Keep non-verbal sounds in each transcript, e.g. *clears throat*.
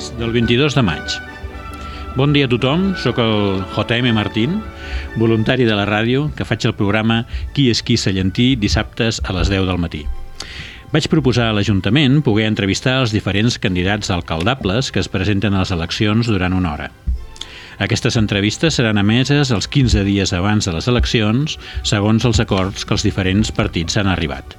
municipals del 22 de maig. Bon dia a tothom, sóc el JM Martín, voluntari de la ràdio, que faig el programa Qui és qui Sallentí dissabtes a les 10 del matí. Vaig proposar a l'Ajuntament poder entrevistar els diferents candidats alcaldables que es presenten a les eleccions durant una hora. Aquestes entrevistes seran emeses els 15 dies abans de les eleccions, segons els acords que els diferents partits han arribat.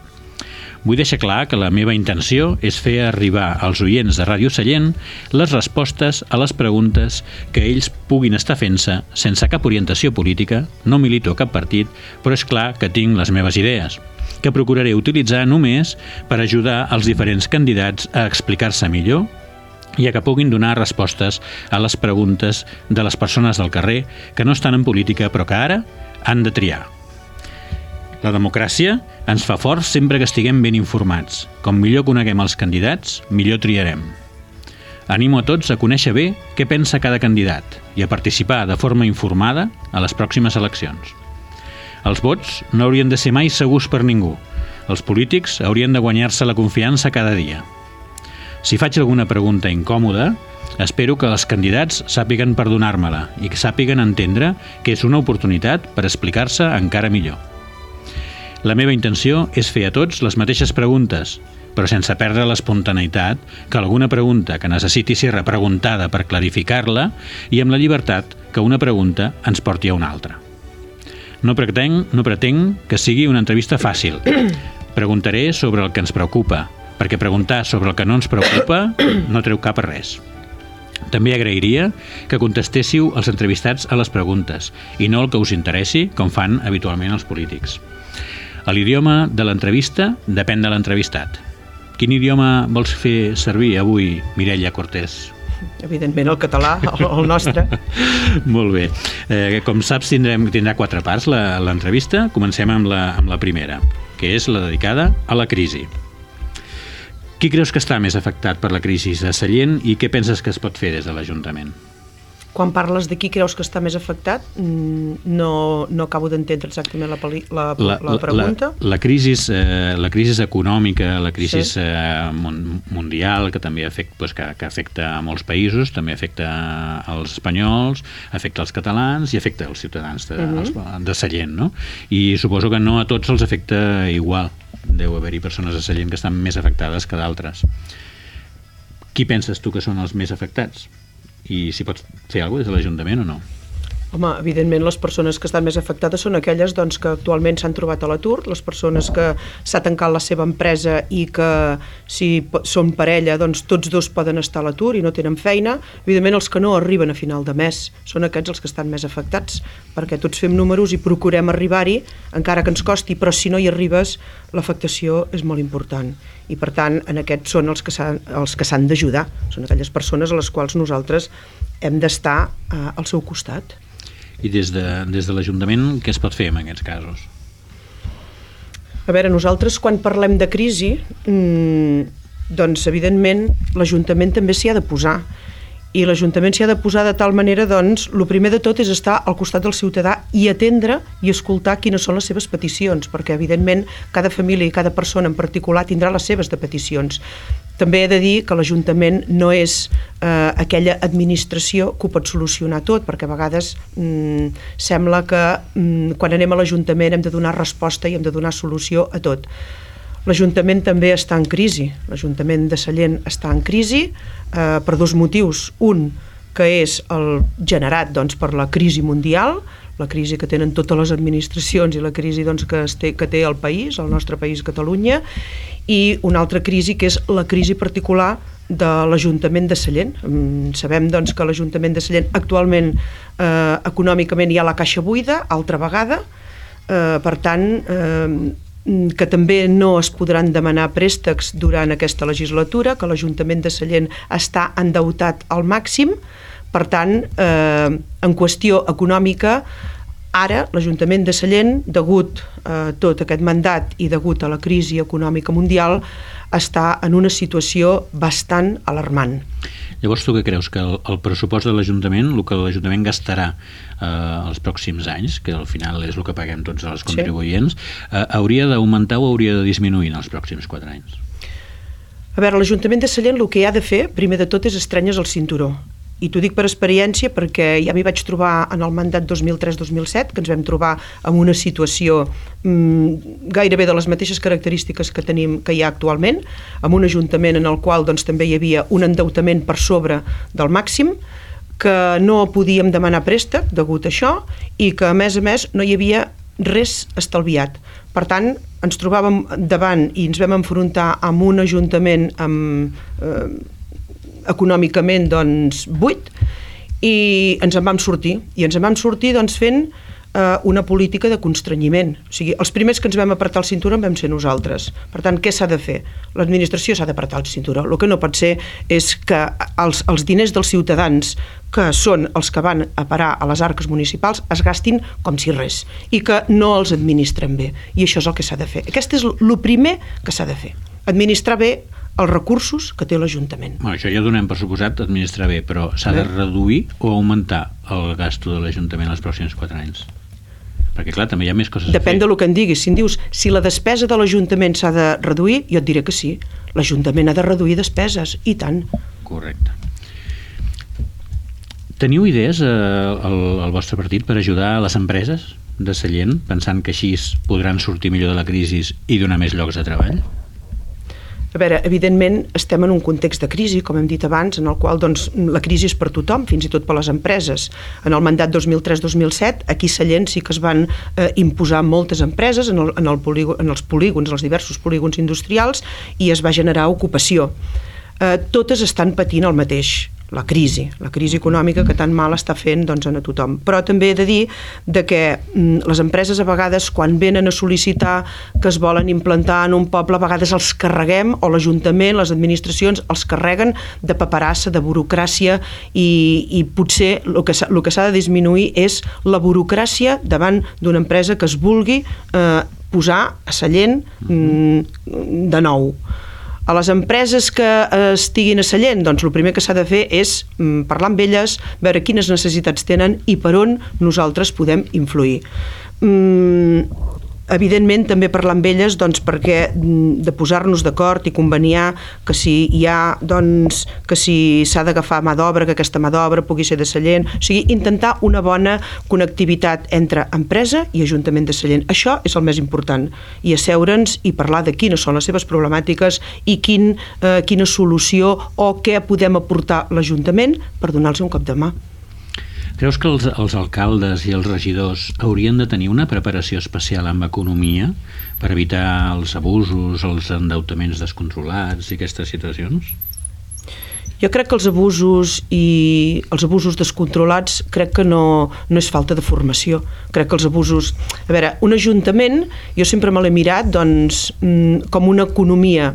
Vull deixar clar que la meva intenció és fer arribar als oients de Ràdio Sallent les respostes a les preguntes que ells puguin estar fent-se sense cap orientació política, no milito a cap partit, però és clar que tinc les meves idees, que procuraré utilitzar només per ajudar els diferents candidats a explicar-se millor i a que puguin donar respostes a les preguntes de les persones del carrer que no estan en política però que ara han de triar. La democràcia ens fa forts sempre que estiguem ben informats. Com millor coneguem els candidats, millor triarem. Animo a tots a conèixer bé què pensa cada candidat i a participar de forma informada a les pròximes eleccions. Els vots no haurien de ser mai segurs per ningú. Els polítics haurien de guanyar-se la confiança cada dia. Si faig alguna pregunta incòmoda, espero que els candidats sàpiguen perdonar-me-la i que sàpiguen entendre que és una oportunitat per explicar-se encara millor. La meva intenció és fer a tots les mateixes preguntes, però sense perdre l'espontaneïtat que alguna pregunta que necessiti ser repreguntada per clarificar-la i amb la llibertat que una pregunta ens porti a una altra. No pretenc, no pretenc que sigui una entrevista fàcil. *clears throat* Preguntaré sobre el que ens preocupa, perquè preguntar sobre el que no ens preocupa no treu cap a res. També agrairia que contestéssiu els entrevistats a les preguntes i no el que us interessi, com fan habitualment els polítics. L'idioma de l'entrevista depèn de l'entrevistat. Quin idioma vols fer servir avui, Mireia Cortés? Evidentment el català, el, el nostre. *laughs* Molt bé. Eh, com saps, tindrem, tindrà quatre parts l'entrevista. Comencem amb la, amb la primera, que és la dedicada a la crisi. Qui creus que està més afectat per la crisi de Sallent i què penses que es pot fer des de l'Ajuntament? Quan parles de qui creus que està més afectat, mm, no, no acabo d'entendre exactament la, la, la, la pregunta. La, la, crisi, eh, la crisi econòmica, la crisi sí. eh, mundial, que també afecta, pues, que, que afecta a molts països, també afecta als espanyols, afecta als catalans i afecta als ciutadans de, uh mhm. -huh. els, de Sallent, no? I suposo que no a tots els afecta igual. Deu haver-hi persones a Sallent que estan més afectades que d'altres. Qui penses tu que són els més afectats? I si pots fer alguna des de l'Ajuntament o no? Home, evidentment les persones que estan més afectades són aquelles doncs, que actualment s'han trobat a l'atur, les persones que s'ha tancat la seva empresa i que si són parella doncs tots dos poden estar a l'atur i no tenen feina. Evidentment els que no arriben a final de mes són aquests els que estan més afectats perquè tots fem números i procurem arribar-hi encara que ens costi, però si no hi arribes l'afectació és molt important i per tant en aquests són els que s'han d'ajudar, són aquelles persones a les quals nosaltres hem d'estar eh, al seu costat. I des de, des de l'Ajuntament, què es pot fer en aquests casos? A veure, nosaltres quan parlem de crisi, mmm, doncs evidentment l'Ajuntament també s'hi ha de posar i l'Ajuntament s'hi ha de posar de tal manera, doncs, el primer de tot és estar al costat del ciutadà i atendre i escoltar quines són les seves peticions, perquè, evidentment, cada família i cada persona en particular tindrà les seves de peticions. També he de dir que l'Ajuntament no és eh, aquella administració que ho pot solucionar tot, perquè a vegades mm, sembla que mm, quan anem a l'Ajuntament hem de donar resposta i hem de donar solució a tot. L'Ajuntament també està en crisi. L'Ajuntament de Sallent està en crisi eh, per dos motius. Un, que és el generat doncs, per la crisi mundial, la crisi que tenen totes les administracions i la crisi doncs, que, té, que té el país, el nostre país Catalunya, i una altra crisi que és la crisi particular de l'Ajuntament de Sallent. Mm, sabem doncs, que l'Ajuntament de Sallent actualment eh, econòmicament hi ha la caixa buida, altra vegada, eh, per tant, eh, que també no es podran demanar préstecs durant aquesta legislatura, que l'Ajuntament de Sallent està endeutat al màxim, per tant, eh, en qüestió econòmica, ara l'Ajuntament de Sallent, degut a tot aquest mandat i degut a la crisi econòmica mundial, està en una situació bastant alarmant. Llavors, tu què creus? Que el, el pressupost de l'Ajuntament, el que l'Ajuntament gastarà eh, els pròxims anys, que al final és el que paguem tots els contribuents, sí. eh, hauria d'augmentar o hauria de disminuir en els pròxims quatre anys? A veure, l'Ajuntament de Sallent el que ha de fer, primer de tot, és estrenyes el cinturó. I t'ho dic per experiència perquè ja m'hi vaig trobar en el mandat 2003-2007, que ens vam trobar en una situació mmm, gairebé de les mateixes característiques que tenim que hi ha actualment, amb un ajuntament en el qual doncs, també hi havia un endeutament per sobre del màxim, que no podíem demanar préstec degut a això i que a més a més no hi havia res estalviat. Per tant, ens trobàvem davant i ens vam enfrontar amb un ajuntament amb, eh, econòmicament doncs, buit i ens en vam sortir. I ens en vam sortir doncs, fent eh, una política de constrenyiment. O sigui, els primers que ens vam apretar el cinturó vam ser nosaltres. Per tant, què s'ha de fer? L'administració s'ha d'apretar el cinturó. El que no pot ser és que els, els diners dels ciutadans que són els que van a parar a les arques municipals es gastin com si res i que no els administren bé. I això és el que s'ha de fer. Aquest és el primer que s'ha de fer. Administrar bé els recursos que té l'Ajuntament. Bueno, això ja donem per suposat administrar bé, però s'ha de reduir o augmentar el gasto de l'Ajuntament els pròxims 4 anys? Perquè, clar, també hi ha més coses Depèn de lo que em diguis. Si em dius, si la despesa de l'Ajuntament s'ha de reduir, jo et diré que sí. L'Ajuntament ha de reduir despeses, i tant. Correcte. Teniu idees eh, al, al vostre partit per ajudar a les empreses de Sallent, pensant que així podran sortir millor de la crisi i donar més llocs de treball? A veure, evidentment estem en un context de crisi, com hem dit abans, en el qual doncs, la crisi és per tothom, fins i tot per les empreses. En el mandat 2003-2007, aquí a Sallent sí que es van eh, imposar moltes empreses en, el, en, el polígon, en els polígons, en els diversos polígons industrials, i es va generar ocupació. Eh, totes estan patint el mateix la crisi, la crisi econòmica que tan mal està fent doncs, a tothom. Però també he de dir de que mm, les empreses a vegades quan venen a sol·licitar que es volen implantar en un poble, a vegades els carreguem, o l'Ajuntament, les administracions, els carreguen de paperassa, de burocràcia, i, i potser el que s'ha de disminuir és la burocràcia davant d'una empresa que es vulgui eh, posar a Sallent mm, de nou. A les empreses que estiguin a Sallent, doncs el primer que s'ha de fer és mm, parlar amb elles, veure quines necessitats tenen i per on nosaltres podem influir. Mm, evidentment també parlar amb elles doncs, perquè mm, de posar-nos d'acord i conveniar que si hi ha doncs, que si s'ha d'agafar mà d'obra, que aquesta mà d'obra pugui ser de Sallent, o sigui, intentar una bona connectivitat entre empresa i Ajuntament de Sallent. Això és el més important i asseure'ns i parlar de quines són les seves problemàtiques i quin, eh, quina solució o què podem aportar l'Ajuntament per donar-los un cop de mà. Creus que els, els alcaldes i els regidors haurien de tenir una preparació especial amb economia per evitar els abusos, els endeutaments descontrolats i aquestes situacions? Jo crec que els abusos i els abusos descontrolats crec que no, no és falta de formació. Crec que els abusos... A veure, un ajuntament, jo sempre me l'he mirat doncs, mm, com una economia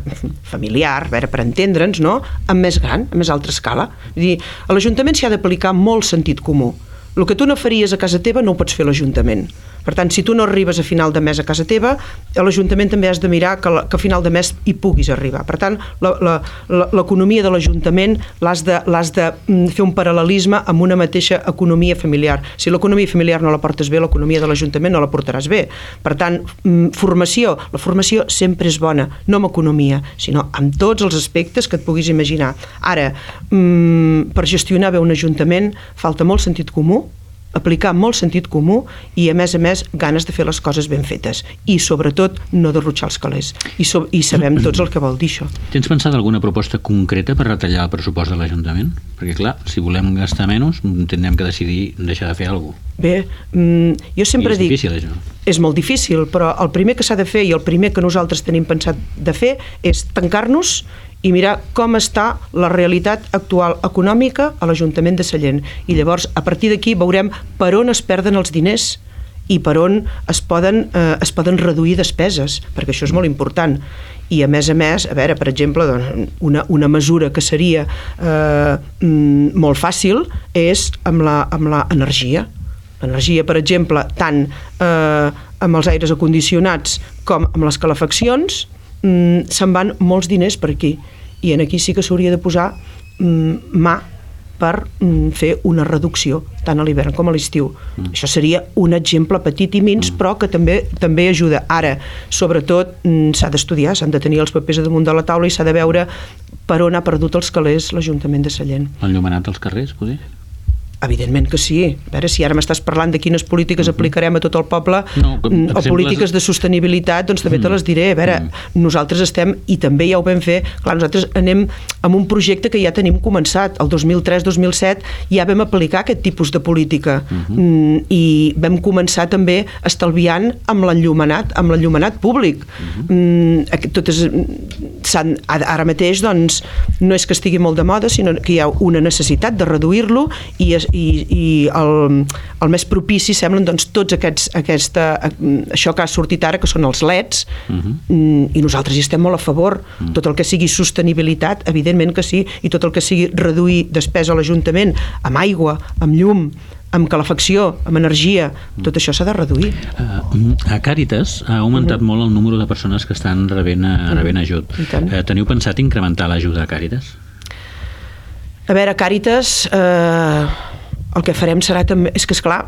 familiar, a veure, per entendre'ns, no? amb més gran, amb més altra escala. Vull dir, a l'Ajuntament s'hi ha d'aplicar molt sentit comú. El que tu no faries a casa teva no ho pots fer a l'Ajuntament. Per tant, si tu no arribes a final de mes a casa teva, a l'Ajuntament també has de mirar que, la, que a final de mes hi puguis arribar. Per tant, l'economia de l'Ajuntament l'has de, de mm, fer un paral·lelisme amb una mateixa economia familiar. Si l'economia familiar no la portes bé, l'economia de l'Ajuntament no la portaràs bé. Per tant, mm, formació. La formació sempre és bona, no amb economia, sinó amb tots els aspectes que et puguis imaginar. Ara, mm, per gestionar bé un Ajuntament falta molt sentit comú, aplicar molt sentit comú i, a més a més, ganes de fer les coses ben fetes i, sobretot, no derrotxar els calés. I, so i sabem *clears throat* tots el que vol dir això. Tens pensat alguna proposta concreta per retallar el pressupost de l'Ajuntament? Perquè, clar, si volem gastar menys, tindrem que decidir deixar de fer alguna cosa. Bé, mm, jo sempre I és dic... difícil, això. És molt difícil, però el primer que s'ha de fer i el primer que nosaltres tenim pensat de fer és tancar-nos i mirar com està la realitat actual econòmica a l'Ajuntament de Sallent. I llavors, a partir d'aquí, veurem per on es perden els diners i per on es poden, eh, es poden reduir despeses, perquè això és molt important. I a més a més, a veure, per exemple, doncs, una, una mesura que seria eh, mm, molt fàcil és amb la, amb la energia. L'energia, per exemple, tant eh, amb els aires acondicionats com amb les calefaccions, mm, se'n van molts diners per aquí i en aquí sí que s'hauria de posar mm, mà per mm, fer una reducció tant a l'hivern com a l'estiu. Mm. Això seria un exemple petit i mins, mm. però que també també ajuda. Ara, sobretot, mm, s'ha d'estudiar, s'han de tenir els papers damunt de la taula i s'ha de veure per on ha perdut els calés l'Ajuntament de Sallent. Enllumenat dels carrers, poder? Evidentment que sí. A veure, si ara m'estàs parlant de quines polítiques -huh. aplicarem a tot el poble No, com, mm, o exemples- polítiques de sostenibilitat, doncs també te les diré. A veure, nosaltres estem, i també ja ho vam fer, clar, nosaltres anem amb un projecte que ja tenim començat. El 2003-2007 ja vam aplicar aquest tipus de política mm, i vam començar també estalviant amb l'enllumenat, amb l'enllumenat públic. Mm, aquest- totes, ara mateix doncs, no és que estigui molt de moda, sinó que hi ha una necessitat de reduir-lo i, i, i el, el més propici semblen doncs, tots aquests, aquesta, això que ha sortit ara, que són els LEDs, mm, i nosaltres hi estem molt a favor. Tot el que sigui sostenibilitat, evidentment que sí, i tot el que sigui reduir despesa a l'Ajuntament amb aigua, amb llum, amb calefacció, amb energia, tot això s'ha de reduir. Uh, a Càritas ha augmentat molt el número de persones que estan rebent, uh, rebent ajut. Uh, teniu pensat incrementar l'ajuda a Càritas? A veure, Càritas, eh, el que farem serà també... És que, és clar,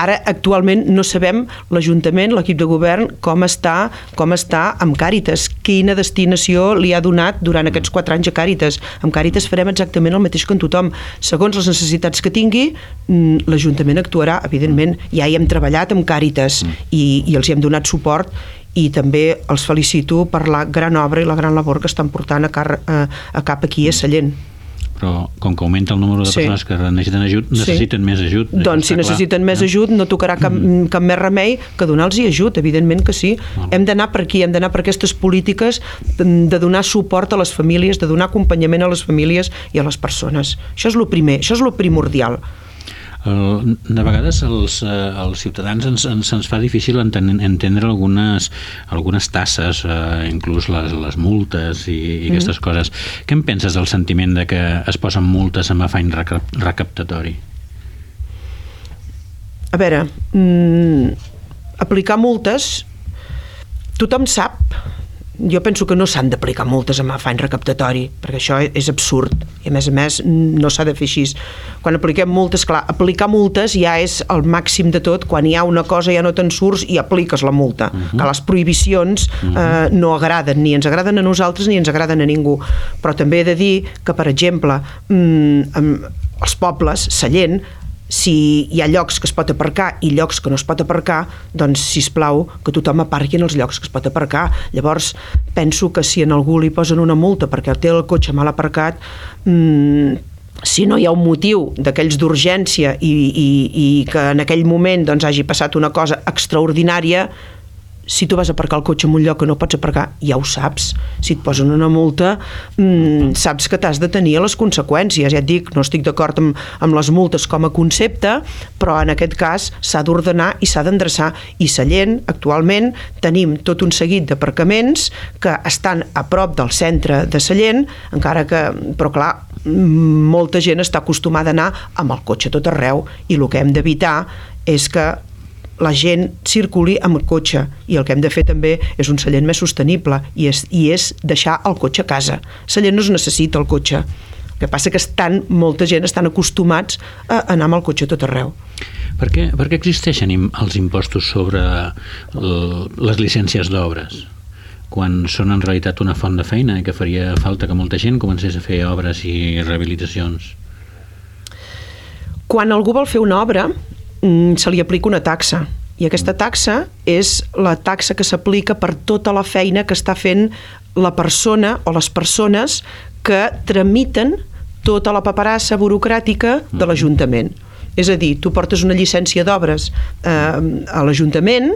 ara actualment no sabem l'Ajuntament, l'equip de govern, com està, com està amb Càritas, quina destinació li ha donat durant aquests quatre anys a Càritas. Amb Càritas farem exactament el mateix que en tothom. Segons les necessitats que tingui, mm, l'Ajuntament actuarà, evidentment. Ja hi hem treballat amb Càritas i, i els hi hem donat suport i també els felicito per la gran obra i la gran labor que estan portant a, car a, a cap aquí a Sallent. Però com que augmenta el número de Sí. persones que necessiten ajut, necessiten més ajut. Doncs si està clar, necessiten més ajut no tocarà cap, cap més remei que donar-los ajut, evidentment que sí. Molt. Hem d'anar per aquí, hem d'anar per aquestes polítiques de donar suport a les famílies, de donar acompanyament a les famílies i a les persones. Això és el primer, això és el primordial. El, de vegades els, eh, els ciutadans ens, ens, ens fa difícil enten, entendre algunes, algunes tasses, eh, inclús les, les multes i, i aquestes Mm. coses. Què en penses del sentiment de que es posen multes amb afany recap, recaptatori? A veure, mm, aplicar multes, tothom sap, jo penso que no s'han d'aplicar multes amb afany recaptatori, perquè això és absurd, i a més a més no s'ha de fer així. Quan apliquem multes, clar, aplicar multes ja és el màxim de tot, quan hi ha una cosa ja no te'n surts i apliques la multa, uh -huh. que les prohibicions eh, no agraden, ni ens agraden a nosaltres ni ens agraden a ningú, però també he de dir que, per exemple, mm, amb els pobles, Sallent, si hi ha llocs que es pot aparcar i llocs que no es pot aparcar, doncs, si plau que tothom aparqui en els llocs que es pot aparcar. Llavors, penso que si en algú li posen una multa perquè té el cotxe mal aparcat, mmm, si no hi ha un motiu d'aquells d'urgència i, i, i que en aquell moment doncs, hagi passat una cosa extraordinària, si tu vas a aparcar el cotxe en un lloc que no pots aparcar, ja ho saps. Si et posen una multa, mmm, saps que t'has de tenir a les conseqüències. Ja et dic, no estic d'acord amb, amb les multes com a concepte, però en aquest cas s'ha d'ordenar i s'ha d'endreçar. I Sallent, actualment, tenim tot un seguit d'aparcaments que estan a prop del centre de Sallent, encara que, però clar, molta gent està acostumada a anar amb el cotxe tot arreu i el que hem d'evitar és que la gent circuli amb el cotxe i el que hem de fer també és un Sallent més sostenible i és, i és deixar el cotxe a casa. Sallent no es necessita el cotxe. El que passa que estan, molta gent estan acostumats a anar amb el cotxe a tot arreu. Per què, per què existeixen els impostos sobre les llicències d'obres? quan són en realitat una font de feina i que faria falta que molta gent comencés a fer obres i rehabilitacions. Quan algú vol fer una obra, se li aplica una taxa. I aquesta taxa és la taxa que s'aplica per tota la feina que està fent la persona o les persones que tramiten tota la paperassa burocràtica de l'Ajuntament. És a dir, tu portes una llicència d'obres eh, a l'Ajuntament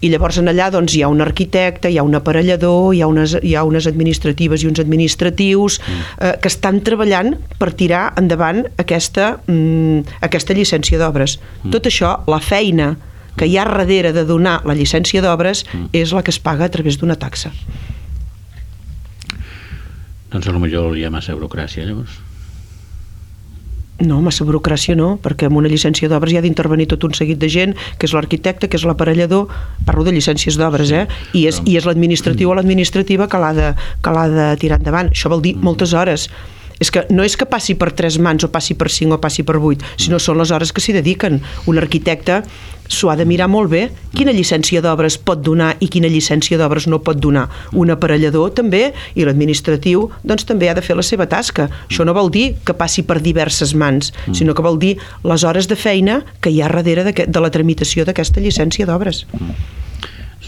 i llavors en allà doncs, hi ha un arquitecte, hi ha un aparellador, hi ha unes, hi ha unes administratives i uns administratius eh, que estan treballant per tirar endavant aquesta, mm, aquesta llicència d'obres. Tot això, la feina que hi ha darrere de donar la llicència d'obres és la que es paga a través d'una taxa. Doncs potser hi ha massa burocràcia, llavors. No, massa burocràcia no, perquè amb una llicència d'obres hi ha d'intervenir tot un seguit de gent, que és l'arquitecte, que és l'aparellador, parlo de llicències d'obres, eh? I és, i és l'administratiu o l'administrativa que l'ha de, que de tirar endavant. Això vol dir moltes hores. És que no és que passi per tres mans o passi per cinc o passi per vuit, sinó són les hores que s'hi dediquen. Un arquitecte s'ho ha de mirar molt bé quina llicència d'obres pot donar i quina llicència d'obres no pot donar. Un aparellador també i l'administratiu doncs també ha de fer la seva tasca. Això no vol dir que passi per diverses mans, sinó que vol dir les hores de feina que hi ha darrere de, de la tramitació d'aquesta llicència d'obres.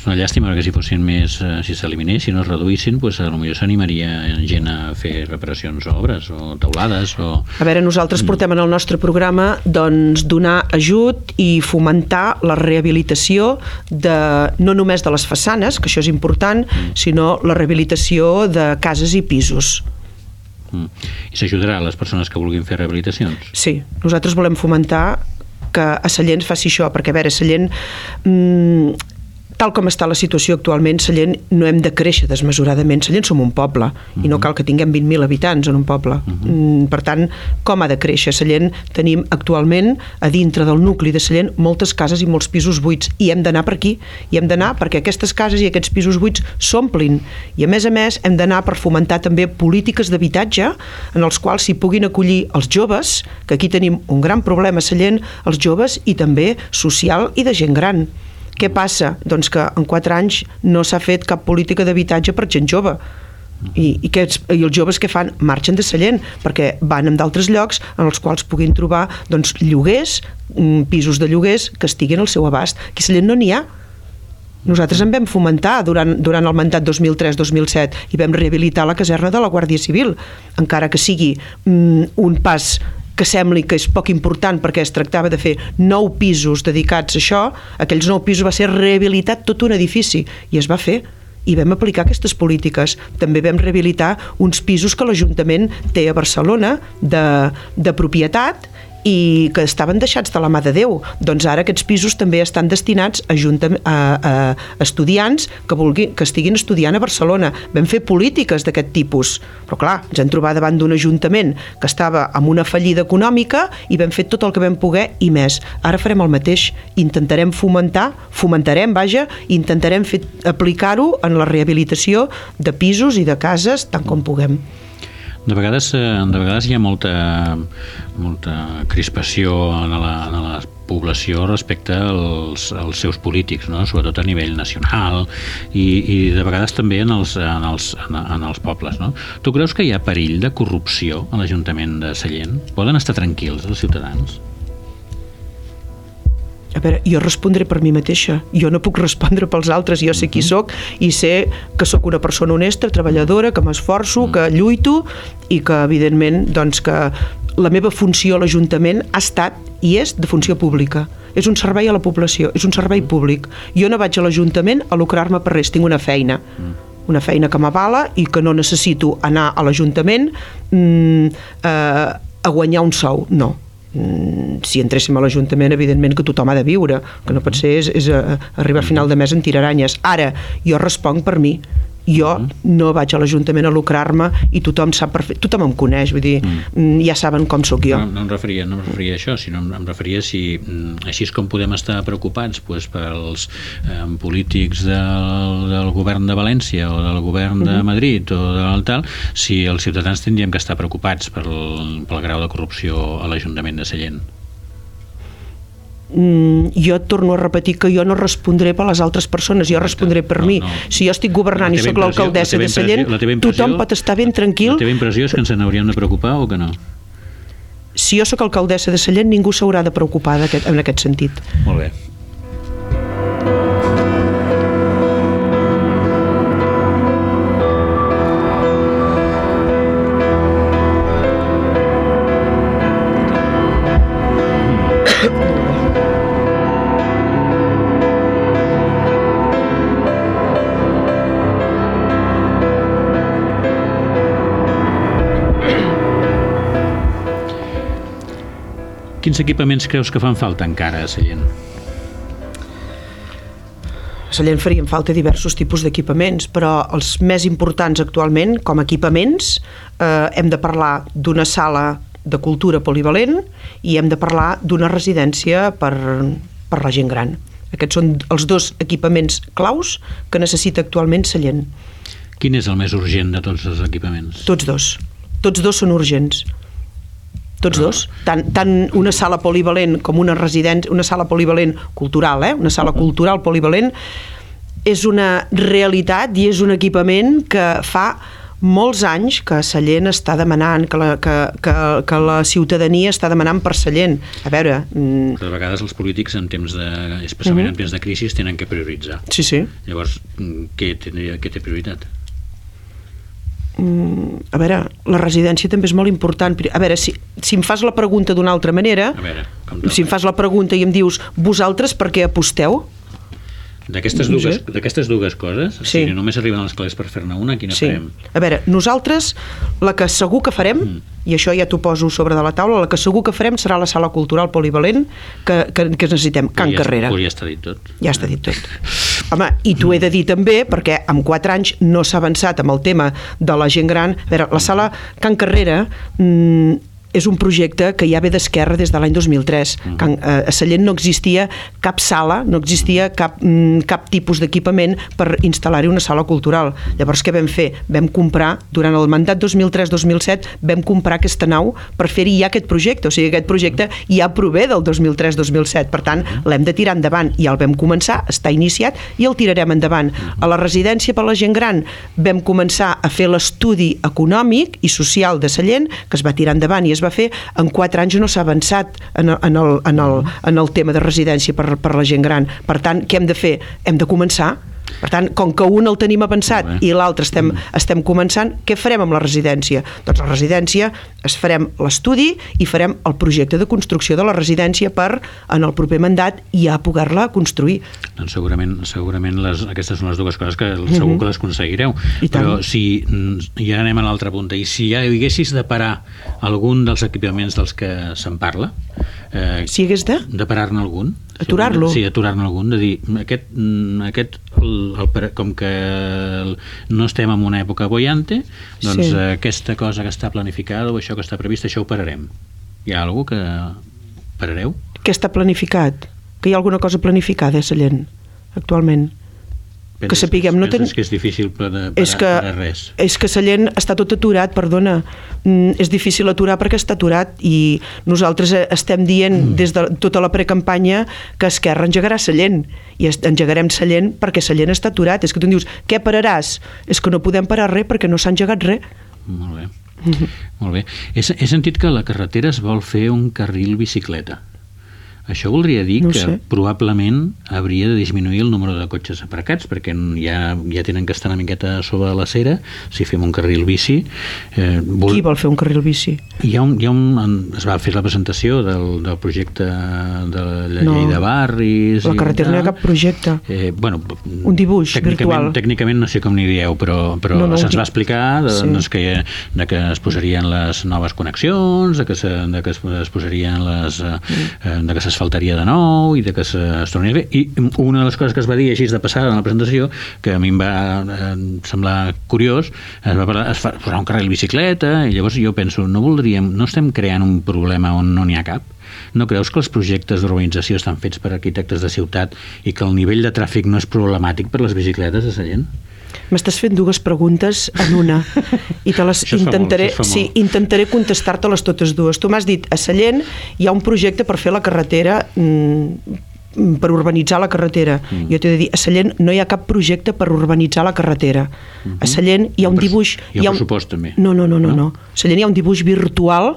Mm una llàstima perquè si fossin més, eh, si s'eliminessin o es reduïssin, doncs potser s'animaria gent a fer reparacions o obres o teulades o... A veure, nosaltres portem en el nostre programa doncs, donar ajut i fomentar la rehabilitació de, no només de les façanes, que això és important, mm. sinó la rehabilitació de cases i pisos. Mm. I s'ajudarà a les persones que vulguin fer rehabilitacions? Sí, nosaltres volem fomentar que a Sallent faci això, perquè a veure, Sallent mmm, tal com està la situació actualment, Sallent no hem de créixer desmesuradament. Sallent som un poble uh -huh. i no mhm. cal que tinguem 20.000 habitants en un poble. Uh mhm. -huh. Mm, per tant, com ha de créixer? Sallent tenim actualment a dintre del nucli de Sallent moltes cases i molts pisos buits i hem d'anar per aquí. I hem d'anar perquè aquestes cases i aquests pisos buits s'omplin. I a més a més hem d'anar per fomentar també polítiques d'habitatge en els quals s'hi puguin acollir els joves, que aquí tenim un gran problema a Sallent, els joves i també social i de gent gran. Què passa? Doncs que en quatre anys no s'ha fet cap política d'habitatge per gent jove. I, i, que, i els joves que fan marxen de Sallent perquè van en d'altres llocs en els quals puguin trobar doncs, lloguers, mm, pisos de lloguers que estiguin al seu abast. Aquí a Sallent no n'hi ha. Nosaltres en vam fomentar durant, durant el mandat 2003-2007 i vam rehabilitar la caserna de la Guàrdia Civil, encara que sigui mm, un pas que sembli que és poc important perquè es tractava de fer nou pisos dedicats a això, aquells nou pisos va ser rehabilitat tot un edifici i es va fer i vam aplicar aquestes polítiques. També vam rehabilitar uns pisos que l'Ajuntament té a Barcelona de, de propietat i que estaven deixats de la mà de Déu. Doncs ara aquests pisos també estan destinats a, a, a estudiants que, vulgui, que estiguin estudiant a Barcelona. Vam fer polítiques d'aquest tipus, però clar, ens hem trobat davant d'un ajuntament que estava amb una fallida econòmica i vam fer tot el que vam poder i més. Ara farem el mateix, intentarem fomentar, fomentarem, vaja, intentarem aplicar-ho en la rehabilitació de pisos i de cases tant com puguem. De vegades, eh, de vegades hi ha molta, molta crispació en la, en la població respecte als, als seus polítics, no? sobretot a nivell nacional i, i de vegades també en els, en els, en, en els pobles. No? Tu creus que hi ha perill de corrupció a l'Ajuntament de Sallent? Poden estar tranquils els ciutadans? A veure, jo respondré per mi mateixa, jo no puc respondre pels altres, jo sé qui mhm. sóc i sé que sóc una persona honesta, treballadora, que m'esforço, que mhm. lluito i que evidentment doncs que la meva funció a l'Ajuntament ha estat i és de funció pública. És un servei a la població, és un servei mhm. públic. Jo no vaig a l'Ajuntament a lucrar-me per res, tinc una feina una feina que m'avala i que no necessito anar a l'Ajuntament mm, eh, a guanyar un sou, no si entréssim a l'Ajuntament, evidentment que tothom ha de viure, que no pot ser és, és a arribar a final de mes en tiraranyes. Ara, jo responc per mi, jo no vaig a l'Ajuntament a lucrar-me i tothom sap perfecte, tothom em coneix, vull dir, mm. mm. ja saben com sóc jo. No, no, em referia, no em referia a això, sinó em, referia si, mm, així és com podem estar preocupats pues, pels eh, polítics del, del govern de València o del govern de mm-hmm. Madrid o del tal, si els ciutadans tindríem que estar preocupats pel, pel grau de corrupció a l'Ajuntament de Sallent mm, jo torno a repetir que jo no respondré per les altres persones, jo respondré per no, mi. No. Si jo estic governant i sóc l'alcaldessa de Sallent, tothom pot estar ben tranquil. La teva impressió és que ens n'hauríem de preocupar o que no? Si jo sóc alcaldessa de Sallent, ningú s'haurà de preocupar en aquest sentit. Molt bé. Quins equipaments creus que fan falta encara a Sallent? A Sallent farien falta diversos tipus d'equipaments, però els més importants actualment, com a equipaments, eh, hem de parlar d'una sala de cultura polivalent i hem de parlar d'una residència per, per la gent gran. Aquests són els dos equipaments claus que necessita actualment Sallent. Quin és el més urgent de tots els equipaments? Tots dos tots dos són urgents tots dos, tant, tant una sala polivalent com una residència, una sala polivalent cultural, eh? una sala cultural polivalent, és una realitat i és un equipament que fa molts anys que Sallent està demanant, que la, que, que, que la ciutadania està demanant per Sallent. A veure... Mm... A vegades els polítics en temps de, especialment uh -huh. en temps de crisi tenen que prioritzar. Sí, sí. Llavors, mm, què, té, què té prioritat? Mm, a veure, la residència també és molt important. A veure, si, si em fas la pregunta d'una altra manera, a veure, si em fas la pregunta i em dius, vosaltres per què aposteu? D'aquestes dues, sé. dues coses, sí. si només arriben els calés per fer-ne una, quina sí. farem? A veure, nosaltres, la que segur que farem, mm. i això ja t'ho poso sobre de la taula, la que segur que farem serà la sala cultural polivalent que, que, que necessitem, Can ja, Carrera. Ja està dit tot. Ja està dit tot. *laughs* Home, i t'ho he de dir també, perquè en quatre anys no s'ha avançat amb el tema de la gent gran. A veure, la sala Can Carrera... Mmm, és un projecte que ja ve d'Esquerra des de l'any 2003. Mm. Can, eh, a Sallent no existia cap sala, no existia cap, mm, cap tipus d'equipament per instal·lar-hi una sala cultural. Llavors, què vam fer? Vam comprar, durant el mandat 2003-2007, vam comprar aquesta nau per fer-hi ja aquest projecte. O sigui, aquest projecte ja prové del 2003-2007. Per tant, l'hem de tirar endavant. Ja el vam començar, està iniciat, i el tirarem endavant. A la residència per la gent gran vam començar a fer l'estudi econòmic i social de Sallent, que es va tirar endavant i es va va fer, en quatre anys no s'ha avançat en el, en, el, en, el, en el tema de residència per, per la gent gran. Per tant, què hem de fer? Hem de començar per tant, com que un el tenim avançat i l'altre estem, mm. estem començant, què farem amb la residència? Doncs la residència es farem l'estudi i farem el projecte de construcció de la residència per, en el proper mandat, ja poder-la construir. Doncs segurament, segurament les, aquestes són les dues coses que segur mm -hmm. que les aconseguireu. Però si ja anem a l'altra punta, i si ja haguessis de parar algun dels equipaments dels que se'n parla, eh, si hagués de? De parar-ne algun. Aturar-lo? Sí, aturar-ne algun, de dir, aquest, aquest el, el, com que el, no estem en una època boiante, doncs sí. aquesta cosa que està planificada o això que està previst, això ho pararem. Hi ha alguna que parareu? Què està planificat? Que hi ha alguna cosa planificada a Sallent, actualment? Penses, que sapiguem... No ten... que és difícil per, per, és que, per res? És que Sallent està tot aturat, perdona. Mm, és difícil aturar perquè està aturat i nosaltres eh, estem dient mm. des de tota la precampanya que Esquerra engegarà Sallent i engegarem Sallent perquè Sallent està aturat. És que tu em dius, què pararàs? És que no podem parar res perquè no s'ha engegat res. Molt bé. Mm -hmm. Molt bé. He, he sentit que a la carretera es vol fer un carril bicicleta. Això voldria dir no que sé. probablement hauria de disminuir el número de cotxes aparcats, perquè ja, ja tenen que estar una miqueta sobre la cera, si fem un carril bici... Eh, vol... Qui vol fer un carril bici? Hi ha un, hi ha un, es va fer la presentació del, del projecte de la no. llei de barris... La carretera no hi ha cap projecte. Eh, bueno, un dibuix virtual. Tècnicament no sé com n'hi dieu, però, però no, no, se'ns va explicar de, sí. doncs, que, de que es posarien les noves connexions, de que, se, de que es, es posarien les... Eh, mm. de que se faltaria de nou i de que es, tornaria bé. I una de les coses que es va dir així de passada en la presentació, que a mi em va eh, semblar curiós, es va parlar, es fa, posar un carrer de bicicleta, i llavors jo penso, no voldríem, no estem creant un problema on no n'hi ha cap? No creus que els projectes d'urbanització estan fets per arquitectes de ciutat i que el nivell de tràfic no és problemàtic per les bicicletes de la gent? M'estàs fent dues preguntes en una i te les intentaré, molt, sí, intentaré contestar-te-les totes dues. Tu m'has dit, a Sallent hi ha un projecte per fer la carretera mm, per urbanitzar la carretera. Mm. Jo t'he de dir, a Sallent no hi ha cap projecte per urbanitzar la carretera. Mm -hmm. A Sallent hi ha un dibuix... Hi ha, un pressupost també. No, no, no, no, no. A Sallent hi ha un dibuix virtual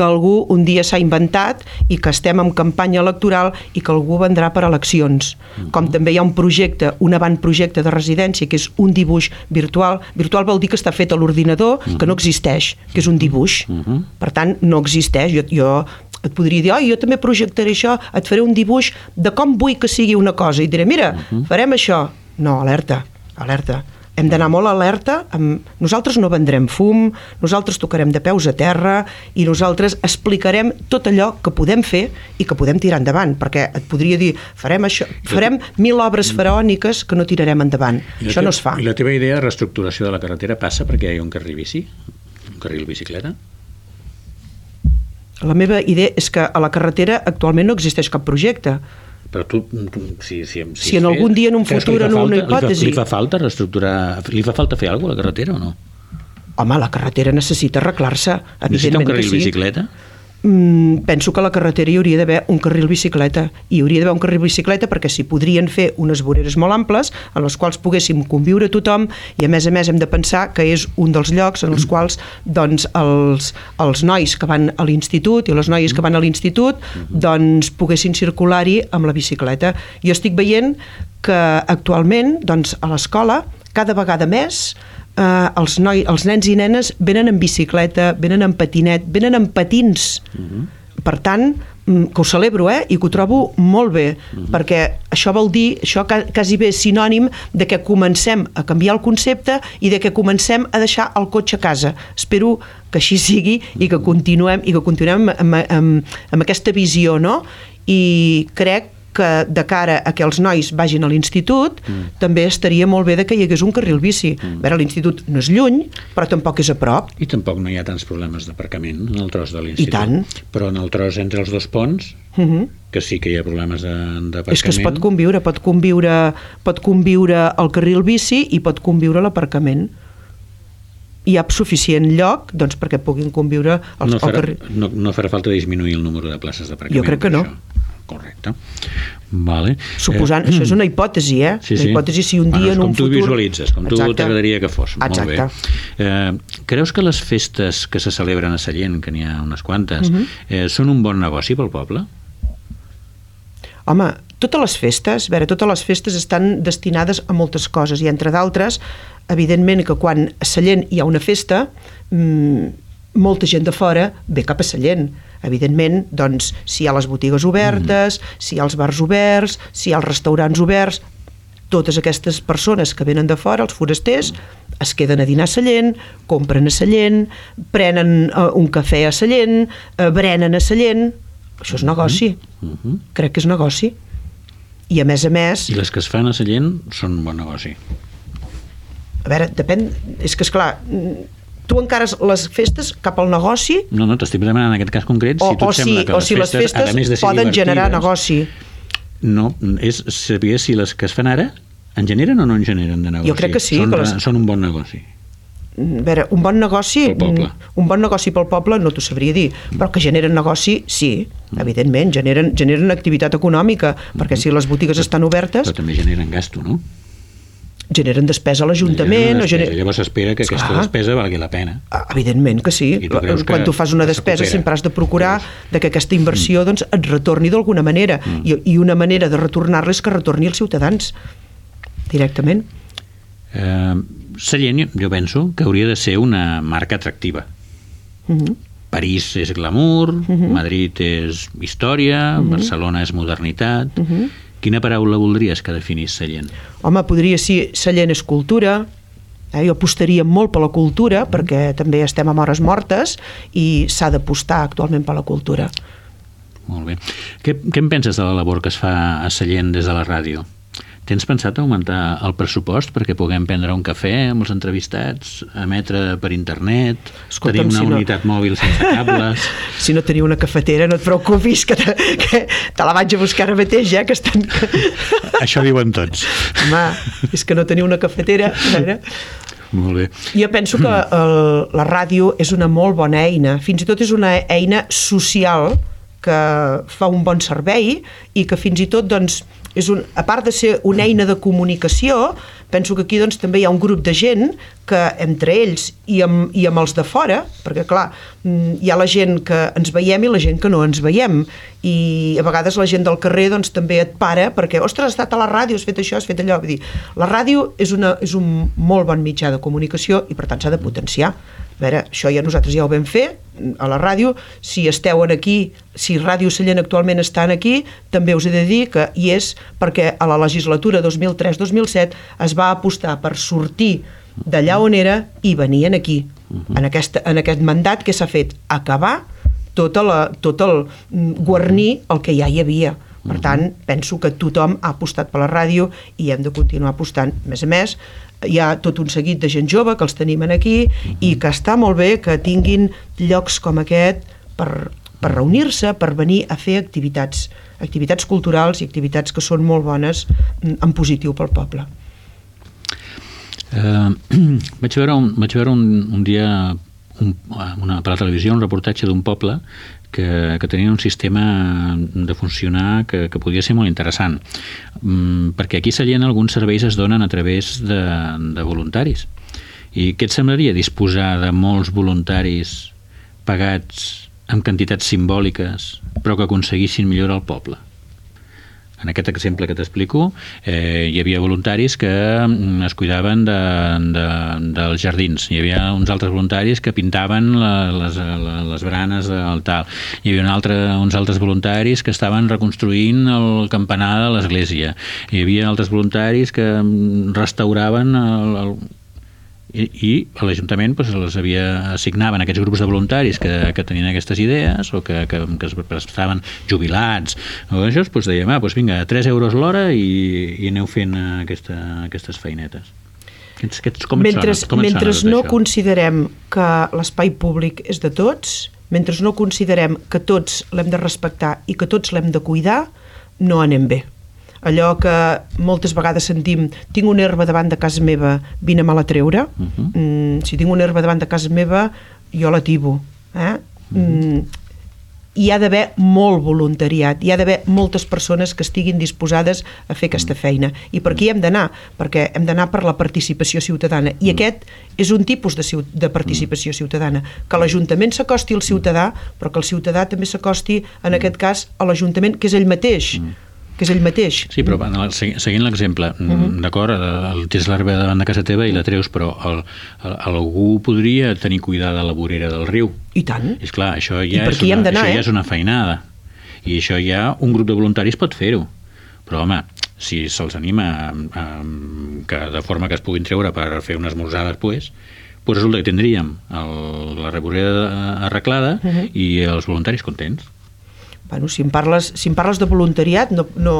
que algú un dia s'ha inventat i que estem en campanya electoral i que algú vendrà per eleccions. Uh -huh. Com també hi ha un projecte, un avantprojecte de residència, que és un dibuix virtual. Virtual vol dir que està fet a l'ordinador, uh -huh. que no existeix, que és un dibuix. Uh -huh. Per tant, no existeix. Jo, jo et podria dir, oh, jo també projectaré això, et faré un dibuix de com vull que sigui una cosa, i diré, mira, uh -huh. farem això. No, alerta, alerta hem d'anar molt alerta. Amb... Nosaltres no vendrem fum, nosaltres tocarem de peus a terra i nosaltres explicarem tot allò que podem fer i que podem tirar endavant, perquè et podria dir, farem això, farem mil obres faraòniques que no tirarem endavant. Això no es fa. I la teva idea de reestructuració de la carretera passa perquè hi ha un carril bici? Un carril bicicleta? La meva idea és que a la carretera actualment no existeix cap projecte però tu, tu si, si, si, si en algun dia en un futur, en una hipòtesi... Li fa, li fa falta reestructurar... Li fa falta fer alguna cosa a la carretera o no? Home, la carretera necessita arreglar-se, Necessita un evidentment que carril sí. bicicleta? Mm, penso que a la carretera hi hauria d'haver un carril bicicleta. Hi hauria d'haver un carril bicicleta perquè s'hi podrien fer unes voreres molt amples en les quals poguéssim conviure tothom i a més a més hem de pensar que és un dels llocs en els quals doncs, els, els nois que van a l'institut i les noies que van a l'institut doncs, poguessin circular-hi amb la bicicleta. Jo estic veient que actualment doncs, a l'escola cada vegada més eh, els, noi, els nens i nenes venen en bicicleta, venen en patinet, venen en patins. Per tant, mm, que ho celebro, eh? I que ho trobo molt bé, perquè això vol dir, això quasi bé sinònim de que comencem a canviar el concepte i de que comencem a deixar el cotxe a casa. Espero que així sigui i que continuem i que continuem amb, amb, amb aquesta visió, no? I crec que de cara a que els nois vagin a l'institut mm. també estaria molt bé de que hi hagués un carril bici. Mm. A veure, l'institut no és lluny, però tampoc és a prop. I tampoc no hi ha tants problemes d'aparcament en el tros de l'institut. tant. Però en el tros entre els dos ponts, Uh -huh. que sí que hi ha problemes d'aparcament... És que es pot conviure, pot conviure, pot conviure el carril bici i pot conviure l'aparcament. Hi ha suficient lloc doncs, perquè puguin conviure els, no, el farà, carril. no, no farà falta disminuir el número de places d'aparcament. Jo crec que no. Això. Correcte. Vale. Suposant, eh, això és una hipòtesi, eh? Sí, Una sí. hipòtesi si un Bueno, dia en com un tu futur... visualitzes, com tu Exacte. t'agradaria que fos. Exacte. Molt bé. Eh, creus que les festes que se celebren a Sallent, que n'hi ha unes quantes, Mhm. eh, són un bon negoci pel poble? Home, totes les festes, a veure, totes les festes estan destinades a moltes coses i entre d'altres, evidentment que quan a Sallent hi ha una festa, mmm, molta gent de fora ve cap a Sallent. Evidentment, doncs, si hi ha les botigues obertes, si hi ha els bars oberts, si hi ha els restaurants oberts, totes aquestes persones que venen de fora, els forasters, es queden a dinar a Sallent, compren a Sallent, prenen eh, un cafè a Sallent, eh, berenen a Sallent... Això és negoci. Uh -huh. Crec que és negoci. I a més a més, I les que es fan a Sallent són un bon negoci. a veure, depèn... És que, esclar, mm, tu encares les festes cap al negoci No, no, t'estic demanant en aquest cas concret o, si tu o, et sembla si, que o les si les festes, de festes poden generar divertides, negoci. No, és saber si les que es fan ara en generen o no en generen de negoci. Jo crec que sí, Són, que les- són un bon negoci. Mm, A veure, un bon negoci... Mm, Un bon negoci pel poble no t'ho sabria dir, però que generen negoci, sí, Mm. evidentment, generen, generen activitat econòmica, perquè si les botigues estan obertes, Però també generen gasto, no? Generen despesa a l'Ajuntament, o despesa. gener... Llavors espera que aquesta Esclar. despesa valgui la pena. Ah, Evidentment que sí. Tu que Quan tu fas una es despesa sempre has de procurar de que aquesta inversió doncs, et retorni d'alguna manera. Mm. I, I una manera de retornar-la és que retorni als ciutadans directament. Eh, Sallent, jo penso que hauria de ser una marca atractiva. Uh -huh. París és glamour, Mhm. Madrid és història, Barcelona és modernitat... Mhm. Quina paraula voldries que definís Sallent? Home, podria ser Sallent és cultura, eh? jo apostaria molt per la cultura, perquè també estem amb hores mortes i s'ha d'apostar actualment per la cultura. Molt bé. Què, què en penses de la labor que es fa a Sallent des de la ràdio? Tens pensat augmentar el pressupost perquè puguem prendre un cafè amb els entrevistats, emetre per internet, Escolta'm, tenir una si no- unitat mòbil sense cables... *laughs* Si no teniu una cafetera, no et preocupis, que te, que te la vaig a buscar ara mateix, ja, que estan... *laughs* Això diuen tots. Home, és que no teniu una cafetera. A veure. Molt bé. Jo penso que el, la ràdio és una molt bona eina, fins i tot és una eina social que fa un bon servei i que fins i tot doncs, és un, a part de ser una eina de comunicació, penso que aquí doncs, també hi ha un grup de gent que entre ells i amb, i amb els de fora, perquè clar, mm, hi ha la gent que ens veiem i la gent que no ens veiem, i a vegades la gent del carrer doncs, també et para perquè, ostres, has estat a la ràdio, has fet això, has fet allò. Vull dir, la ràdio és, una, és un molt bon mitjà de comunicació i per tant s'ha de potenciar. A veure, això ja nosaltres ja ho vam fer a la ràdio, si esteu en aquí, si Ràdio Sallent actualment estan aquí, també us he de dir que hi és perquè a la legislatura 2003-2007 es va apostar per sortir d'allà on era i venien aquí. En, aquesta, en aquest mandat que s'ha fet acabar tota la, tot el mm, guarnir el que ja hi havia. Per tant, penso que tothom ha apostat per la ràdio i hem de continuar apostant. A més a més, hi ha tot un seguit de gent jove que els tenim en aquí i que està molt bé que tinguin llocs com aquest per, per reunir-se, per venir a fer activitats, activitats culturals i activitats que són molt bones mm, en positiu pel poble. Uh, *clears throat* vaig veure, un, vaig veure un, un dia un, una, per la televisió un reportatge d'un poble que, que tenia un sistema de funcionar que, que podia ser molt interessant. Mm, perquè aquí Sallent alguns serveis es donen a través de, de voluntaris. I què et semblaria disposar de molts voluntaris pagats amb quantitats simbòliques però que aconseguissin millorar el poble? En aquest exemple que t'explico, eh, hi havia voluntaris que mm, es cuidaven de, de, dels jardins. Hi havia uns altres voluntaris que pintaven la, les, la, les branes del tal. Hi havia un altre, uns altres voluntaris que estaven reconstruint el campanar de l'església. Hi havia altres voluntaris que mm, restauraven el, el, i, i l'Ajuntament doncs, les havia assignaven aquests grups de voluntaris que, que tenien aquestes idees o que, que, que estaven jubilats o això, doncs dèiem, ah, doncs vinga, 3 euros l'hora i, i aneu fent aquesta, aquestes feinetes. Aquests, aquests, com mentre com mentre no això? considerem que l'espai públic és de tots mentre no considerem que tots l'hem de respectar i que tots l'hem de cuidar no anem bé allò que moltes vegades sentim tinc una herba davant de casa meva vine a la treure uh mhm. -huh. mm, si tinc una herba davant de casa meva jo la tibo eh? uh mhm. -huh. mm, hi ha d'haver molt voluntariat, hi ha d'haver moltes persones que estiguin disposades a fer aquesta mhm. feina. I per aquí hem d'anar? Perquè hem d'anar per la participació ciutadana. I aquest és un tipus de, de participació ciutadana, que l'Ajuntament s'acosti al ciutadà, però que el ciutadà també s'acosti, en aquest cas, a l'Ajuntament, que és ell mateix que és ell mateix. Sí, però seguint l'exemple, uh mhm. -huh. d'acord, el tens l'herba davant de casa teva i la treus, però el, el, algú podria tenir cuidada la vorera del riu. I tant. És clar, això ja, és una, això eh? ja és una feinada. I això ja un grup de voluntaris pot fer-ho. Però, home, si se'ls anima a, a, que de forma que es puguin treure per fer unes esmorzar després, pues resulta que tindríem el, la revorera arreglada uh mhm. -huh. i els voluntaris contents bueno, si em parles, si em parles de voluntariat, no, no,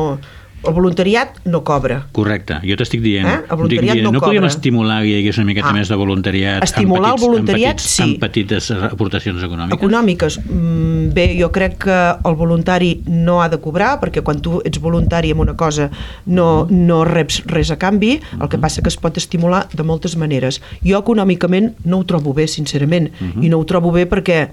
el voluntariat no cobra. Correcte, jo t'estic dient. Eh? El voluntariat dient, no, no podríem estimular que hi hagués una miqueta ah. més de voluntariat estimular petits, el voluntariat, amb petits, sí. amb petites aportacions econòmiques? Econòmiques. Mm, bé, jo crec que el voluntari no ha de cobrar, perquè quan tu ets voluntari en una cosa no, no reps res a canvi, el que passa que es pot estimular de moltes maneres. Jo econòmicament no ho trobo bé, sincerament, uh -huh. i no ho trobo bé perquè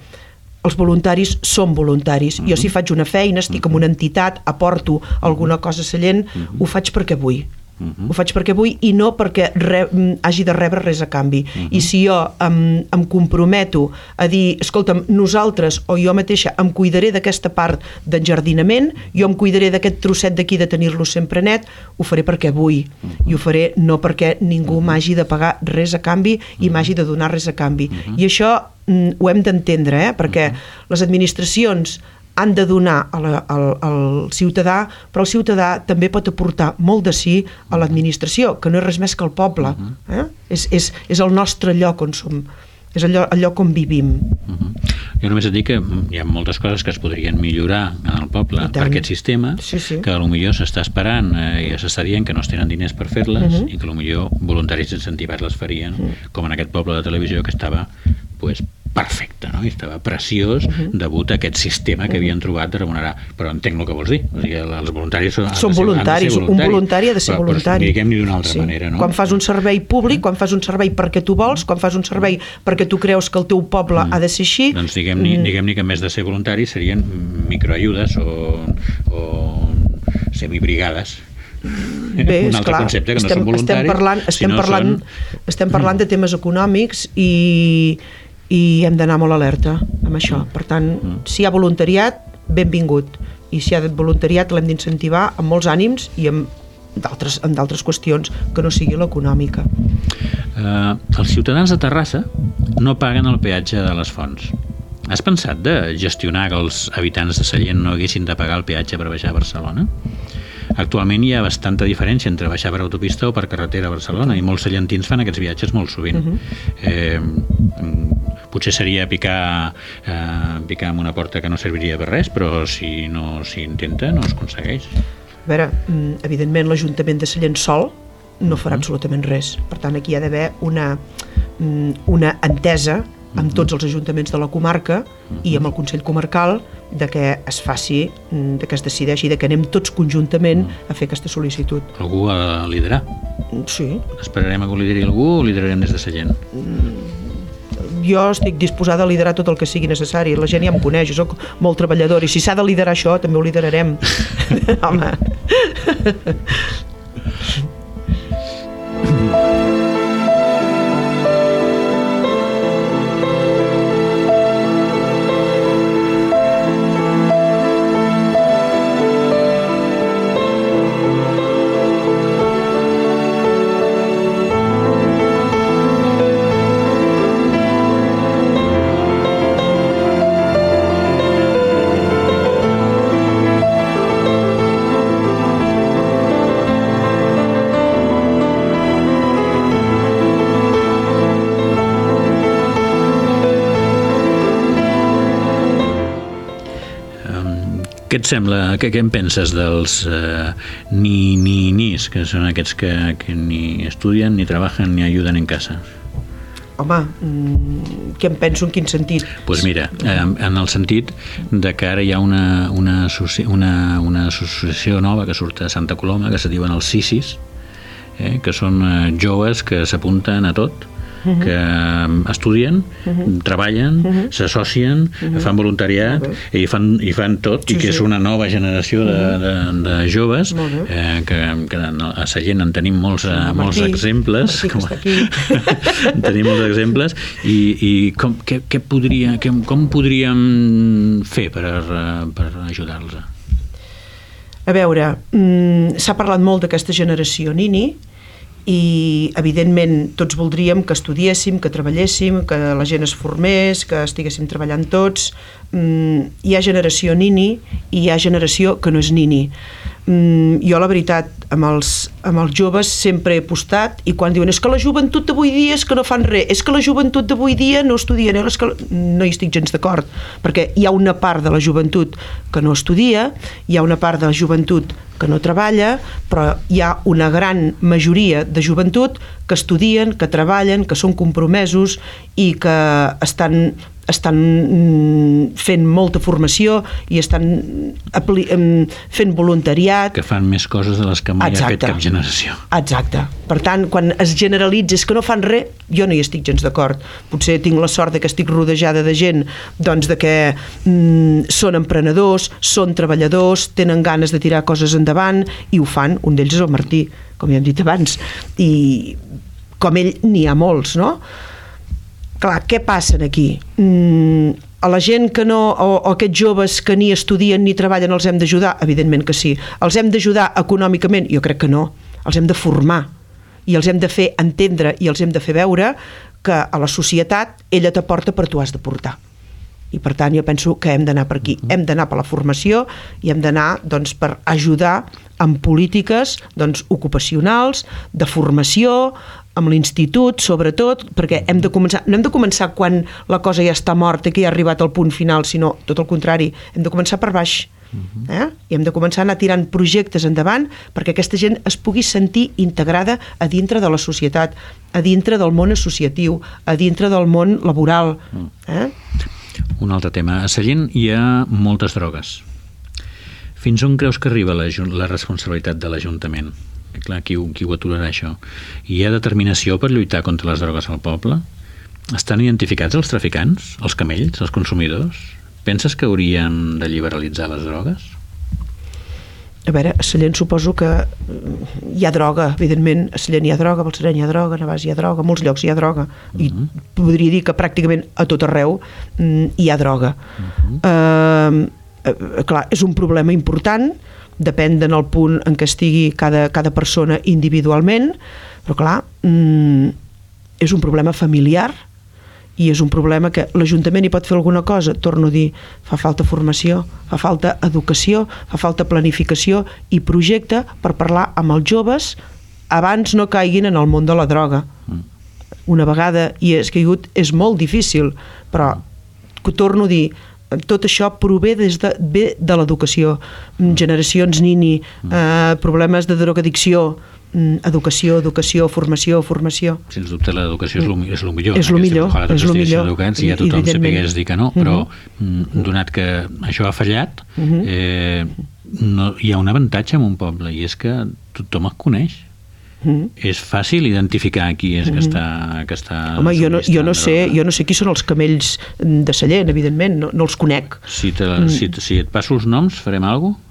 els voluntaris són voluntaris. Uh -huh. Jo si faig una feina, estic uh -huh. en una entitat, aporto alguna cosa cellent, uh -huh. ho faig perquè vull. -huh. Ho faig perquè vull i no perquè re, hagi de rebre res a canvi. Uh -huh. I si jo em, em comprometo a dir, escolta'm, nosaltres o jo mateixa em cuidaré d'aquesta part d'enjardinament, jo em cuidaré d'aquest trosset d'aquí de tenir-lo sempre net, ho faré perquè vull. Uh -huh. I ho faré no perquè ningú uh -huh. m'hagi de pagar res a canvi i m'hagi de donar res a canvi. Uh -huh. I això mm, ho hem d'entendre, eh? perquè uh -huh. les administracions han de donar al, al, al ciutadà, però el ciutadà també pot aportar molt de sí a l'administració, que no és res més que el poble. Uh -huh. eh? és, és, és el nostre lloc on som, és allò, allò com vivim. Uh -huh. Jo només et dic que hi ha moltes coses que es podrien millorar en el poble per aquest sistema, sí, sí. que potser s'està esperant eh, i s'està dient que no es tenen diners per fer-les uh -huh. i que potser voluntaris incentivats les farien, uh -huh. com en aquest poble de televisió que estava pues, perfecte, no? I estava preciós uh -huh. degut a aquest sistema que havien trobat de remunerar. Però entenc el que vols dir. O sigui, els voluntaris són, són ser, voluntaris. voluntaris. Un voluntari ha de ser però, voluntari. Però diguem-ne d'una altra sí. manera, no? Quan fas un servei públic, quan fas un servei perquè tu vols, quan fas un servei perquè tu creus que el teu poble mm. ha de ser així... Doncs diguem-ne mm. diguem que més de ser voluntaris serien microajudes o, o semibrigades *laughs* Bé, un altre clar, concepte que estem, no són voluntaris estem parlant, estem, sinó parlant, són... estem parlant de temes econòmics i, i hem d'anar molt alerta amb això. Per tant, mm. si hi ha voluntariat, benvingut. I si hi ha voluntariat l'hem d'incentivar amb molts ànims i amb d'altres en d'altres qüestions que no sigui l'econòmica. Uh, els ciutadans de Terrassa no paguen el peatge de les fonts. Has pensat de gestionar que els habitants de Sallent no haguessin de pagar el peatge per baixar a Barcelona? Actualment hi ha bastanta diferència entre baixar per autopista o per carretera a Barcelona i molts sallentins fan aquests viatges molt sovint. Uh -huh. eh, potser seria picar, eh, picar amb una porta que no serviria per res, però si no s'intenta no es aconsegueix. A veure, mm, evidentment l'Ajuntament de Sallent sol no farà absolutament res. Per tant, aquí hi ha d'haver una, mm, una entesa amb tots els ajuntaments de la comarca i amb el Consell Comarcal de que es faci, mm, de que es decideixi, de que anem tots conjuntament a fer aquesta sol·licitud. Algú de liderar. Sí. Esperarem a que ho lideri algú o liderarem des de sa gent? Jo estic disposada a liderar tot el que sigui necessari. La gent ja em coneix, jo sóc molt treballador i si s'ha de liderar això, també ho liderarem. *laughs* Home. Què et sembla, què, què en penses dels eh, ni, ni, nis, que són aquests que, que ni estudien, ni treballen, ni ajuden en casa? Home, mm, què em penso en quin sentit? Doncs pues mira, eh, en el sentit de que ara hi ha una, una, associ una, una associació nova que surt a Santa Coloma que se diuen els CICIs, eh, que són eh, joves que s'apunten a tot, uh -huh. que eh, estudien, uh -huh. treballen, uh -huh. s'associen, uh -huh. fan voluntariat i fan, i fan tot, sí, i que sí. és una nova generació de, de, de joves eh, que, que a sa gent en tenim molts, Martí, molts exemples Martí, com, en *laughs* tenim molts exemples i, i com, què, què podria, què, com podríem fer per, per ajudar-los? A veure, mm, s'ha parlat molt d'aquesta generació Nini, i evidentment tots voldríem que estudiéssim, que treballéssim, que la gent es formés, que estiguéssim treballant tots. Mm, hi ha generació nini i hi ha generació que no és nini. Mm, jo la veritat, amb els, amb els joves sempre he apostat i quan diuen és que la joventut d'avui dia és que no fan res, és que la joventut d'avui dia no estudien, és que... no hi estic gens d'acord, perquè hi ha una part de la joventut que no estudia, hi ha una part de la joventut que no treballa, però hi ha una gran majoria de joventut que estudien, que treballen, que són compromesos i que estan estan mm, fent molta formació i estan fent voluntariat. Que fan més coses de les que mai Exacte. ha fet cap generació. Exacte. Per tant, quan es generalitza és que no fan res, jo no hi estic gens d'acord. Potser tinc la sort de que estic rodejada de gent doncs de que mm, són emprenedors, són treballadors, tenen ganes de tirar coses endavant i ho fan. Un d'ells és el Martí, com ja hem dit abans. I com ell n'hi ha molts, no? Clar, què passa aquí? Mm, a la gent que no, o, o aquests joves que ni estudien ni treballen els hem d'ajudar? Evidentment que sí. Els hem d'ajudar econòmicament? Jo crec que no. Els hem de formar i els hem de fer entendre i els hem de fer veure que a la societat ella t'aporta per tu has de portar i per tant jo penso que hem d'anar per aquí hem d'anar per la formació i hem d'anar doncs, per ajudar amb polítiques doncs, ocupacionals, de formació, amb l'institut, sobretot, perquè hem de començar, no hem de començar quan la cosa ja està morta, que ja ha arribat al punt final, sinó tot el contrari, hem de començar per baix. Eh? I hem de començar a anar tirant projectes endavant perquè aquesta gent es pugui sentir integrada a dintre de la societat, a dintre del món associatiu, a dintre del món laboral. Mm. Eh? Un altre tema. A Sallent hi ha moltes drogues. Fins on creus que arriba la, la responsabilitat de l'Ajuntament? Clar, qui, qui ho aturarà això? Hi ha determinació per lluitar contra les drogues al poble? Estan identificats els traficants, els camells, els consumidors? Penses que haurien de liberalitzar les drogues? a veure, a Sallent suposo que hi ha droga, evidentment, a Sallent hi ha droga, a Balsareny hi ha droga, a Navàs hi ha droga, a molts llocs hi ha droga, uh -huh. i mhm. podria dir que pràcticament a tot arreu mm, hi ha droga. Uh -huh. uh, clar, és un problema important, depèn del punt en què estigui cada, cada persona individualment, però clar, mm, és un problema familiar, i és un problema que l'Ajuntament hi pot fer alguna cosa, torno a dir, fa falta formació, fa falta educació, fa falta planificació i projecte per parlar amb els joves abans no caiguin en el món de la droga. Mm. Una vegada hi és caigut és molt difícil, però torno a dir, tot això prové des de, ve de l'educació. Generacions nini, mm. eh, problemes de drogadicció, Mm, educació, educació, formació, formació. Sens dubte l'educació és, lo, és lo millor. És lo millor, és lo millor. Educats, i ja tothom sapigués dir que no, però uh mhm. -huh. donat que això ha fallat, uh mhm. -huh. eh, no, hi ha un avantatge en un poble i és que tothom es coneix Mm. És fàcil identificar qui és que està, que està Home, jo no, jo, no sé, jo no sé qui són els camells de Sallent, evidentment, no, no els conec. Si, te, mm. si, si et passo els noms, farem alguna cosa?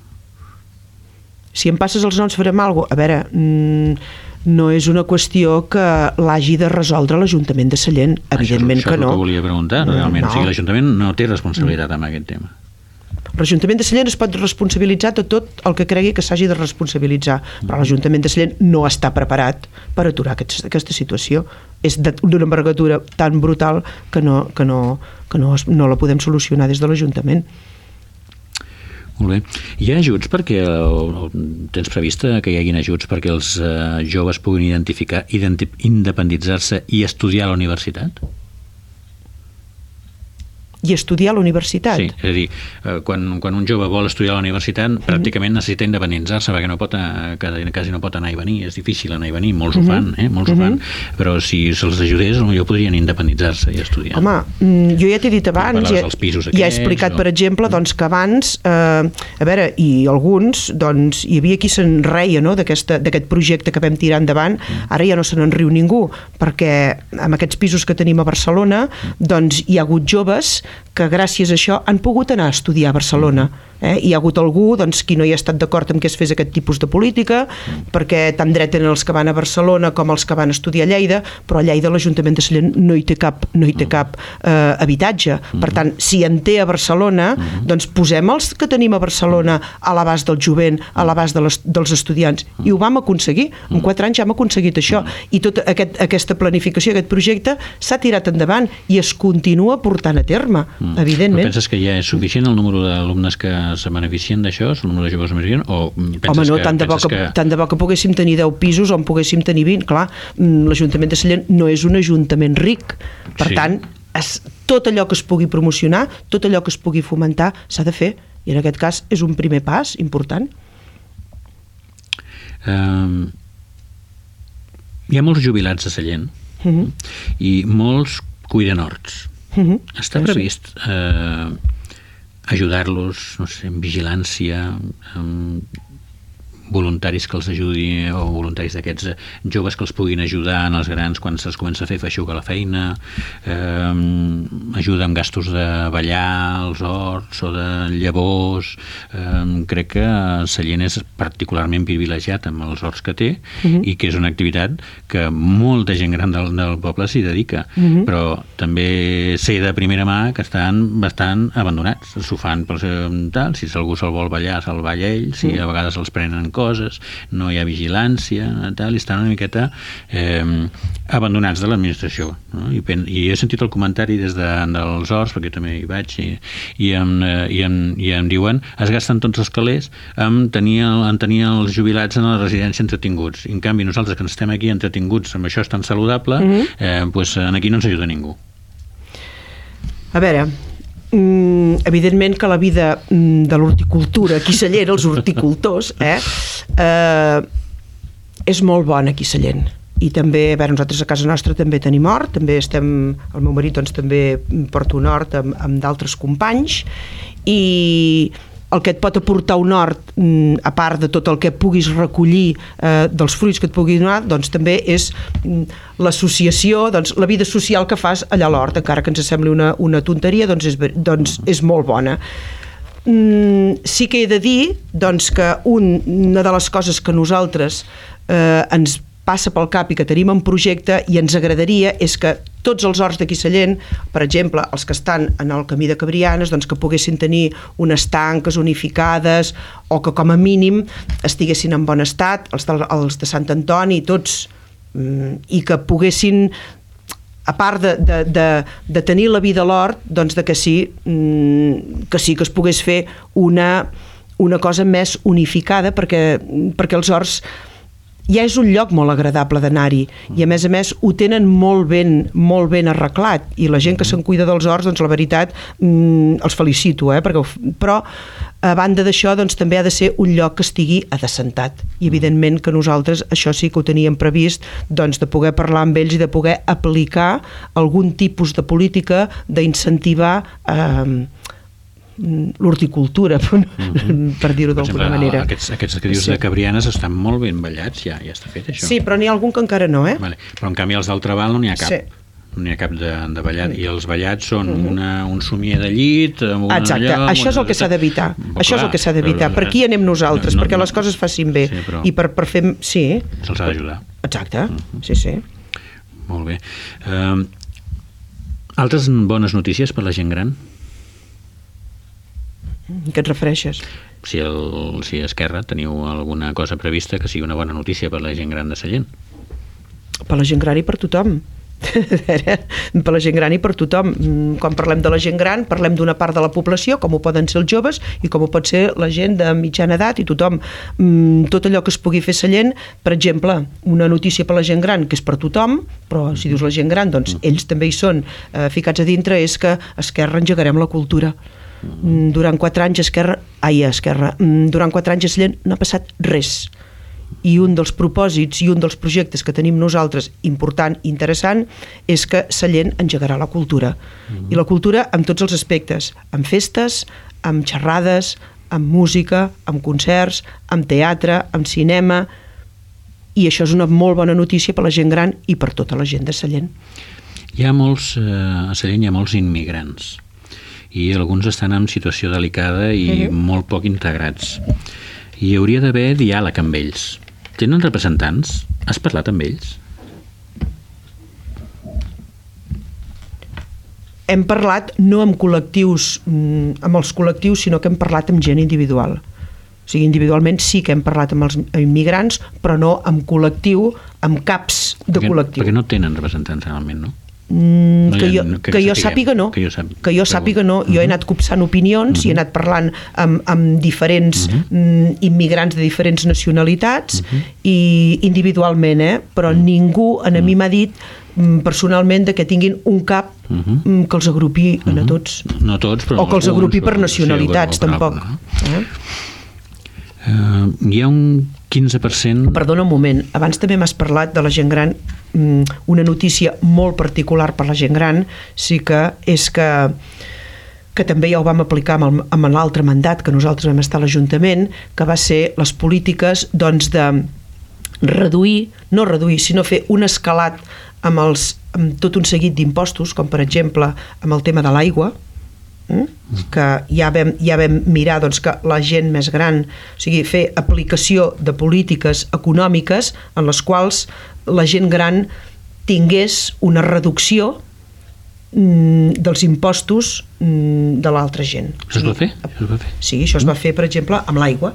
Si em passes els noms, farem alguna cosa? A veure, mm, no és una qüestió que l'hagi de resoldre l'Ajuntament de Sallent, evidentment això, això que no. Això és el que volia preguntar, realment. No. O sigui, l'Ajuntament no té responsabilitat mm. en aquest tema. L'Ajuntament de Sallent es pot responsabilitzar de tot el que cregui que s'hagi de responsabilitzar, però mm. l'Ajuntament de Sallent no està preparat per aturar aquest, aquesta situació. És d'una envergadura tan brutal que no, que no, que no, no la podem solucionar des de l'Ajuntament. Molt bé. Hi ha ajuts perquè, o, tens prevista que hi hagin ajuts perquè els eh, joves puguin identificar, independitzar-se i estudiar a la universitat? I estudiar a la universitat. Sí, és a dir, eh, quan, quan un jove vol estudiar a la universitat mm -hmm. pràcticament necessita independitzar-se perquè no pot, eh, quasi no pot anar i venir, és difícil anar i venir, molts mm -hmm. ho fan, eh? molts mm -hmm. ho fan, però si se'ls ajudés potser podrien independitzar-se i estudiar. Home, mm, jo ja t'he dit abans, ja, aquests, ja he explicat, o... per exemple, doncs, que abans, eh, a veure, i alguns, doncs, hi havia qui se'n reia no?, d'aquest projecte que vam tirar endavant, mm. ara ja no se n'en riu ningú, perquè amb aquests pisos que tenim a Barcelona, doncs hi ha hagut joves que gràcies a això han pogut anar a estudiar a Barcelona. Eh? Hi ha hagut algú doncs, qui no hi ha estat d'acord amb què es fes aquest tipus de política, perquè tant dret tenen els que van a Barcelona com els que van a estudiar a Lleida, però a Lleida l'Ajuntament de Sallent no hi té cap, no hi té cap eh, habitatge. Per tant, si en té a Barcelona, doncs posem els que tenim a Barcelona a l'abast del jovent, a l'abast de les, dels estudiants. I ho vam aconseguir. En quatre anys ja hem aconseguit això. I tota aquest, aquesta planificació, aquest projecte, s'ha tirat endavant i es continua portant a terme, evidentment. Però penses que ja és suficient el número d'alumnes que se beneficien d'això, el número de joves més gran, o penses Home, no, que, tant de, bo que, que... tant de bo que poguéssim tenir 10 pisos o en poguéssim tenir 20, clar, mm, l'Ajuntament de Sallent no és un ajuntament ric, per sí. tant, es, tot allò que es pugui promocionar, tot allò que es pugui fomentar, s'ha de fer, i en aquest cas és un primer pas important. Um, hi ha molts jubilats a Sallent uh mhm. -huh. i molts cuiden horts. -huh. Està previst eh, ajudar-los no sé, en vigilància, en voluntaris que els ajudi o voluntaris d'aquests eh, joves que els puguin ajudar en els grans quan se'ls comença a fer feixuga a la feina eh, ajuda amb gastos de ballar els horts o de llavors eh, crec que Sallent és particularment privilegiat amb els horts que té uh mhm. -huh. i que és una activitat que molta gent gran del, del poble s'hi dedica uh mhm. -huh. però també sé de primera mà que estan bastant abandonats s'ho fan per tal, si algú se'l vol ballar se'l balla ell, si uh. -huh. a vegades els prenen coses, no hi ha vigilància, tal, i estan una miqueta eh, abandonats de l'administració. No? I, pen, I he sentit el comentari des de, dels horts, perquè també hi vaig, i, i, em, eh, i, em, i em diuen es gasten tots els calés en tenir, en tenir els jubilats en la residència entretinguts. I, en canvi, nosaltres que estem aquí entretinguts amb això és tan saludable, mm -hmm. eh, pues, aquí no ens ajuda ningú. A veure, mm, evidentment que la vida mm, de l'horticultura aquí Sallent, els horticultors, eh, eh, és molt bona aquí Sallent i també, a veure, nosaltres a casa nostra també tenim hort, també estem, el meu marit doncs també porta un hort amb, amb d'altres companys i el que et pot aportar un hort, mm, a part de tot el que puguis recollir eh, dels fruits que et pugui donar, doncs també és mm, l'associació, doncs, la vida social que fas allà a l'hort, encara que ens sembli una, una tonteria, doncs és, doncs és molt bona. Mm, sí que he de dir doncs, que un, una de les coses que nosaltres eh, ens passa pel cap i que tenim en projecte i ens agradaria és que tots els horts d'aquí Sallent, per exemple, els que estan en el camí de Cabrianes, doncs que poguessin tenir unes tanques unificades o que com a mínim estiguessin en bon estat, els de, els de Sant Antoni, tots, mm, i que poguessin a part de, de, de, de tenir la vida a l'hort, doncs de que sí, mm, que sí que es pogués fer una, una cosa més unificada perquè, perquè els horts ja és un lloc molt agradable d'anar-hi i a més a més ho tenen molt ben, molt ben arreglat i la gent que se'n cuida dels horts, doncs la veritat mm, els felicito, eh? Perquè, però a banda d'això doncs, també ha de ser un lloc que estigui adescentat i evidentment que nosaltres això sí que ho teníem previst doncs, de poder parlar amb ells i de poder aplicar algun tipus de política d'incentivar eh, mm, l'horticultura, *laughs* per, per dir-ho d'alguna manera. Aquests, aquests que dius Sí. de Cabrianes estan molt ben ballats, ja, ja està fet això. Sí, però n'hi ha algun que encara no, eh? Vale. Però en canvi els del Trabal no n'hi ha cap. Sí. Mm. No n'hi ha cap de, de ballat. I els ballats són una, un somier de llit... Una Exacte, allò, amb això és el que s'ha d'evitar. Això és el que s'ha d'evitar. Per aquí anem nosaltres, no, no, perquè les coses facin bé. Sí, però- I per, per fer... Sí, Se'ls ha d'ajudar. exacte, Mm-hmm. sí, sí. Molt bé. Uh, altres bones notícies per la gent gran? Què et refereixes? Si, el, si Esquerra teniu alguna cosa prevista que sigui una bona notícia per la gent gran de Sallent. Per la gent gran i per tothom. *laughs* Per la gent gran i per tothom. Mm, Quan parlem de la gent gran, parlem d'una part de la població, com ho poden ser els joves i com ho pot ser la gent de mitjana edat i tothom. Mm, Tot allò que es pugui fer Sallent, per exemple, una notícia per la gent gran, que és per tothom, però si dius la gent gran, doncs ells també hi són eh, ficats a dintre, és que Esquerra engegarem la cultura. Mm, Durant quatre anys Esquerra... Ai, Esquerra. mm, Durant quatre anys a Sallent no ha passat res i un dels propòsits i un dels projectes que tenim nosaltres important i interessant és que Sallent engegarà la cultura. I la cultura amb tots els aspectes, amb festes, amb xerrades, amb música, amb concerts, amb teatre, amb cinema, i això és una molt bona notícia per la gent gran i per tota la gent de Sallent. Hi ha molts, eh, a Sallent hi ha molts immigrants i alguns estan en situació delicada i molt poc integrats. Hi hauria d'haver diàleg amb ells. Tenen representants? Has parlat amb ells? Hem parlat no amb col·lectius, mm, amb els col·lectius, sinó que hem parlat amb gent individual. O sigui, individualment sí que hem parlat amb els immigrants, però no amb col·lectiu, amb caps de perquè, col·lectiu. Perquè no tenen representants realment, no? Mm, No que, jo, no- que que, jo sàpiga no. que jo sàpiga. que jo sàpiga no, jo he anat copsant opinions i he anat parlant amb, amb diferents mm, immigrants de diferents nacionalitats i individualment, eh? però ningú en a mi m'ha dit mm, personalment de que tinguin un cap mm, que els agrupi a tots. No tots, però... o que els alguns, agrupi per nacionalitats, sí, tampoc. Eh? Eh, hi ha un 15%... Perdona un moment, abans també m'has parlat de la gent gran, mm, una notícia molt particular per la gent gran, sí que és que que també ja ho vam aplicar amb l'altre mandat que nosaltres vam estar a l'Ajuntament, que va ser les polítiques doncs, de reduir, no reduir, sinó fer un escalat amb, els, amb tot un seguit d'impostos, com per exemple amb el tema de l'aigua? Que ja vam, ja vam mirar doncs, que la gent més gran, o sigui, fer aplicació de polítiques econòmiques en les quals la gent gran tingués una reducció mm, dels impostos mm, de l'altra gent. Això es va fer? Sí, això es va fer, per exemple, amb l'aigua.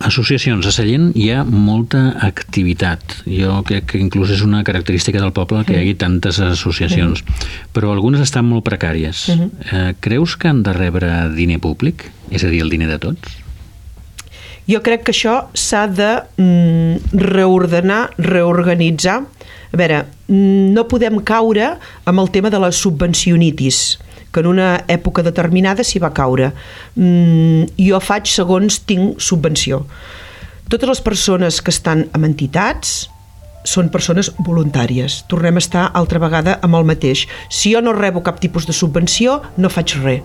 Associacions. A Sallent hi ha molta activitat. Jo crec que inclús és una característica del poble que hi hagi tantes associacions. Però algunes estan molt precàries. eh, creus que han de rebre diner públic? És a dir, el diner de tots? Jo crec que això s'ha de mm, reordenar, reorganitzar. A veure, mm, no podem caure amb el tema de la subvencionitis que en una època determinada s'hi va caure. Mm, jo faig segons tinc subvenció. Totes les persones que estan amb entitats són persones voluntàries. Tornem a estar altra vegada amb el mateix. Si jo no rebo cap tipus de subvenció, no faig res.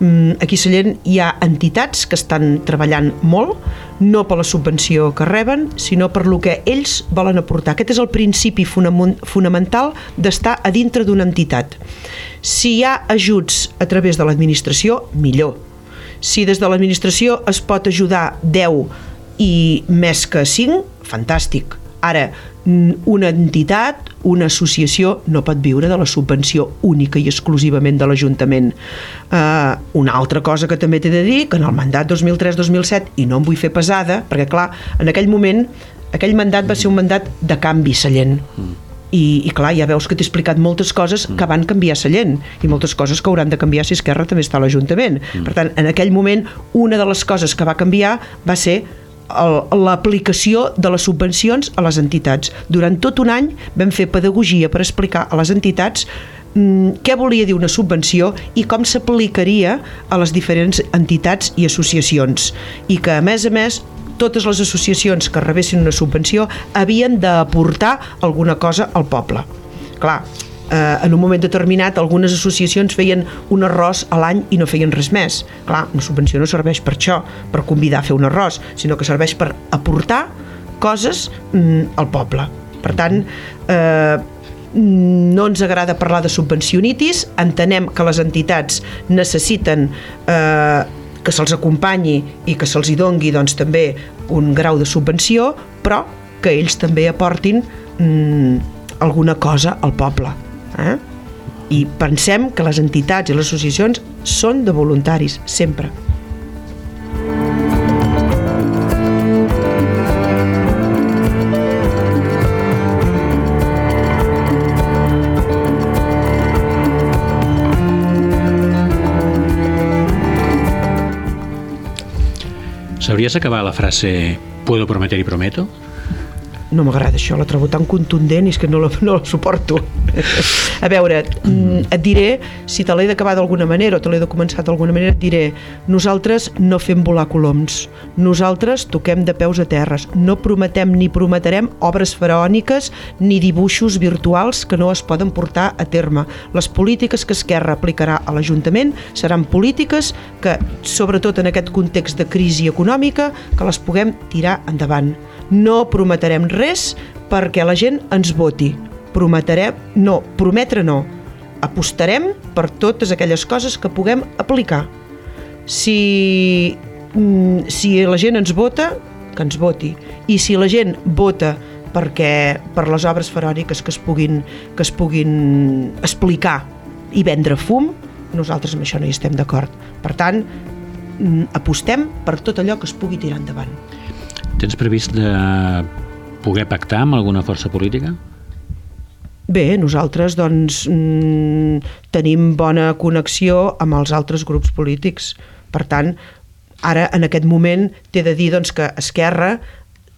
Mm, Aquí a Sallent hi ha entitats que estan treballant molt, no per la subvenció que reben, sinó per lo que ells volen aportar. Aquest és el principi fonament- fonamental d'estar a dintre d'una entitat. Si hi ha ajuts a través de l'administració, millor. Si des de l'administració es pot ajudar 10 i més que 5, fantàstic. Ara, una entitat, una associació no pot viure de la subvenció única i exclusivament de l'Ajuntament. Uh, una altra cosa que també t'he de dir, que en el mandat 2003-2007, i no em vull fer pesada, perquè clar, en aquell moment, aquell mandat va ser un mandat de canvi Sallent. I, i clar, ja veus que t'he explicat moltes coses que van canviar Sallent i moltes coses que hauran de canviar si Esquerra també està a l'Ajuntament. Per tant, en aquell moment, una de les coses que va canviar va ser l'aplicació de les subvencions a les entitats. Durant tot un any vam fer pedagogia per explicar a les entitats mm, què volia dir una subvenció i com s'aplicaria a les diferents entitats i associacions. I que, a més a més, totes les associacions que rebessin una subvenció havien d'aportar alguna cosa al poble. Clar, eh, en un moment determinat algunes associacions feien un arròs a l'any i no feien res més. Clar, una subvenció no serveix per això, per convidar a fer un arròs, sinó que serveix per aportar coses mm, al poble. Per tant, eh, no ens agrada parlar de subvencionitis, entenem que les entitats necessiten eh, que se'ls acompanyi i que se'ls dongui doncs, també un grau de subvenció, però que ells també aportin mm, alguna cosa al poble. Eh? I pensem que les entitats i les associacions són de voluntaris, sempre. Sabries acabar la frase puedo prometer y prometo? No m'agrada això, la trobo tan contundent i és que no la, no la suporto. a veure, mm, et diré, si te l'he d'acabar d'alguna manera o te l'he de començar d'alguna manera, et diré, nosaltres no fem volar coloms, nosaltres toquem de peus a terres, no prometem ni prometerem obres faraòniques ni dibuixos virtuals que no es poden portar a terme. Les polítiques que Esquerra aplicarà a l'Ajuntament seran polítiques que, sobretot en aquest context de crisi econòmica, que les puguem tirar endavant no prometerem res perquè la gent ens voti. Prometerem, no, prometre no. Apostarem per totes aquelles coses que puguem aplicar. Si, mm, si la gent ens vota, que ens voti. I si la gent vota perquè per les obres faraòniques que es puguin, que es puguin explicar i vendre fum, nosaltres amb això no hi estem d'acord. Per tant, mm, apostem per tot allò que es pugui tirar endavant. Tens previst de poder pactar amb alguna força política? Bé, nosaltres doncs, mm, tenim bona connexió amb els altres grups polítics. Per tant, ara en aquest moment t'he de dir doncs, que Esquerra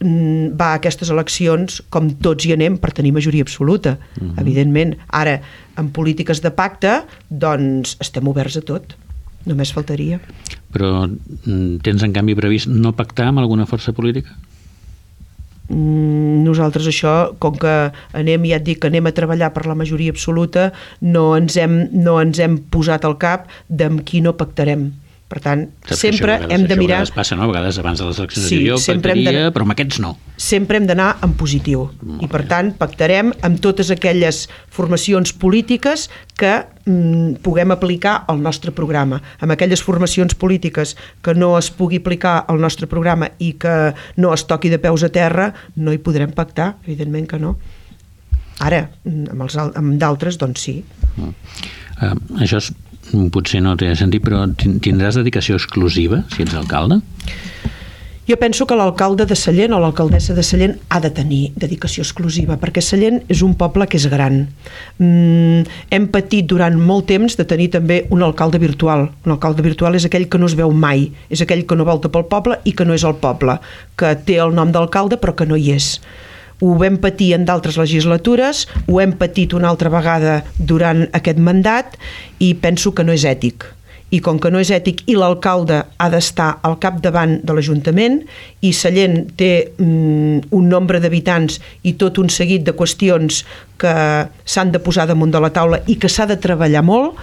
mm, va a aquestes eleccions com tots hi anem per tenir majoria absoluta, uh mhm. -huh. evidentment. Ara, en polítiques de pacte, doncs estem oberts a tot. Només faltaria. Però mm, tens en canvi previst no pactar amb alguna força política? Mm, nosaltres això, com que anem, ja et dic, anem a treballar per la majoria absoluta, no ens hem, no ens hem posat al cap d'amb qui no pactarem. Per tant, Saps sempre vegades, hem de mirar... Això passa, no? A vegades abans de les eleccions sí, jo pactaria, però amb aquests no. Sempre hem d'anar en positiu. Molt I per bé. tant, pactarem amb totes aquelles formacions polítiques que mm, puguem aplicar al nostre programa. Amb aquelles formacions polítiques que no es pugui aplicar al nostre programa i que no es toqui de peus a terra, no hi podrem pactar, evidentment que no. Ara, mm, amb d'altres, doncs sí. Uh, això és potser no té sentit, però tindràs dedicació exclusiva si ets alcalde? Jo penso que l'alcalde de Sallent o l'alcaldessa de Sallent ha de tenir dedicació exclusiva, perquè Sallent és un poble que és gran. Mm, hem patit durant molt temps de tenir també un alcalde virtual. Un alcalde virtual és aquell que no es veu mai, és aquell que no volta pel poble i que no és el poble, que té el nom d'alcalde però que no hi és ho vam patir en d'altres legislatures, ho hem patit una altra vegada durant aquest mandat i penso que no és ètic. I com que no és ètic i l'alcalde ha d'estar al capdavant de l'Ajuntament i Sallent té mm, un nombre d'habitants i tot un seguit de qüestions que s'han de posar damunt de la taula i que s'ha de treballar molt,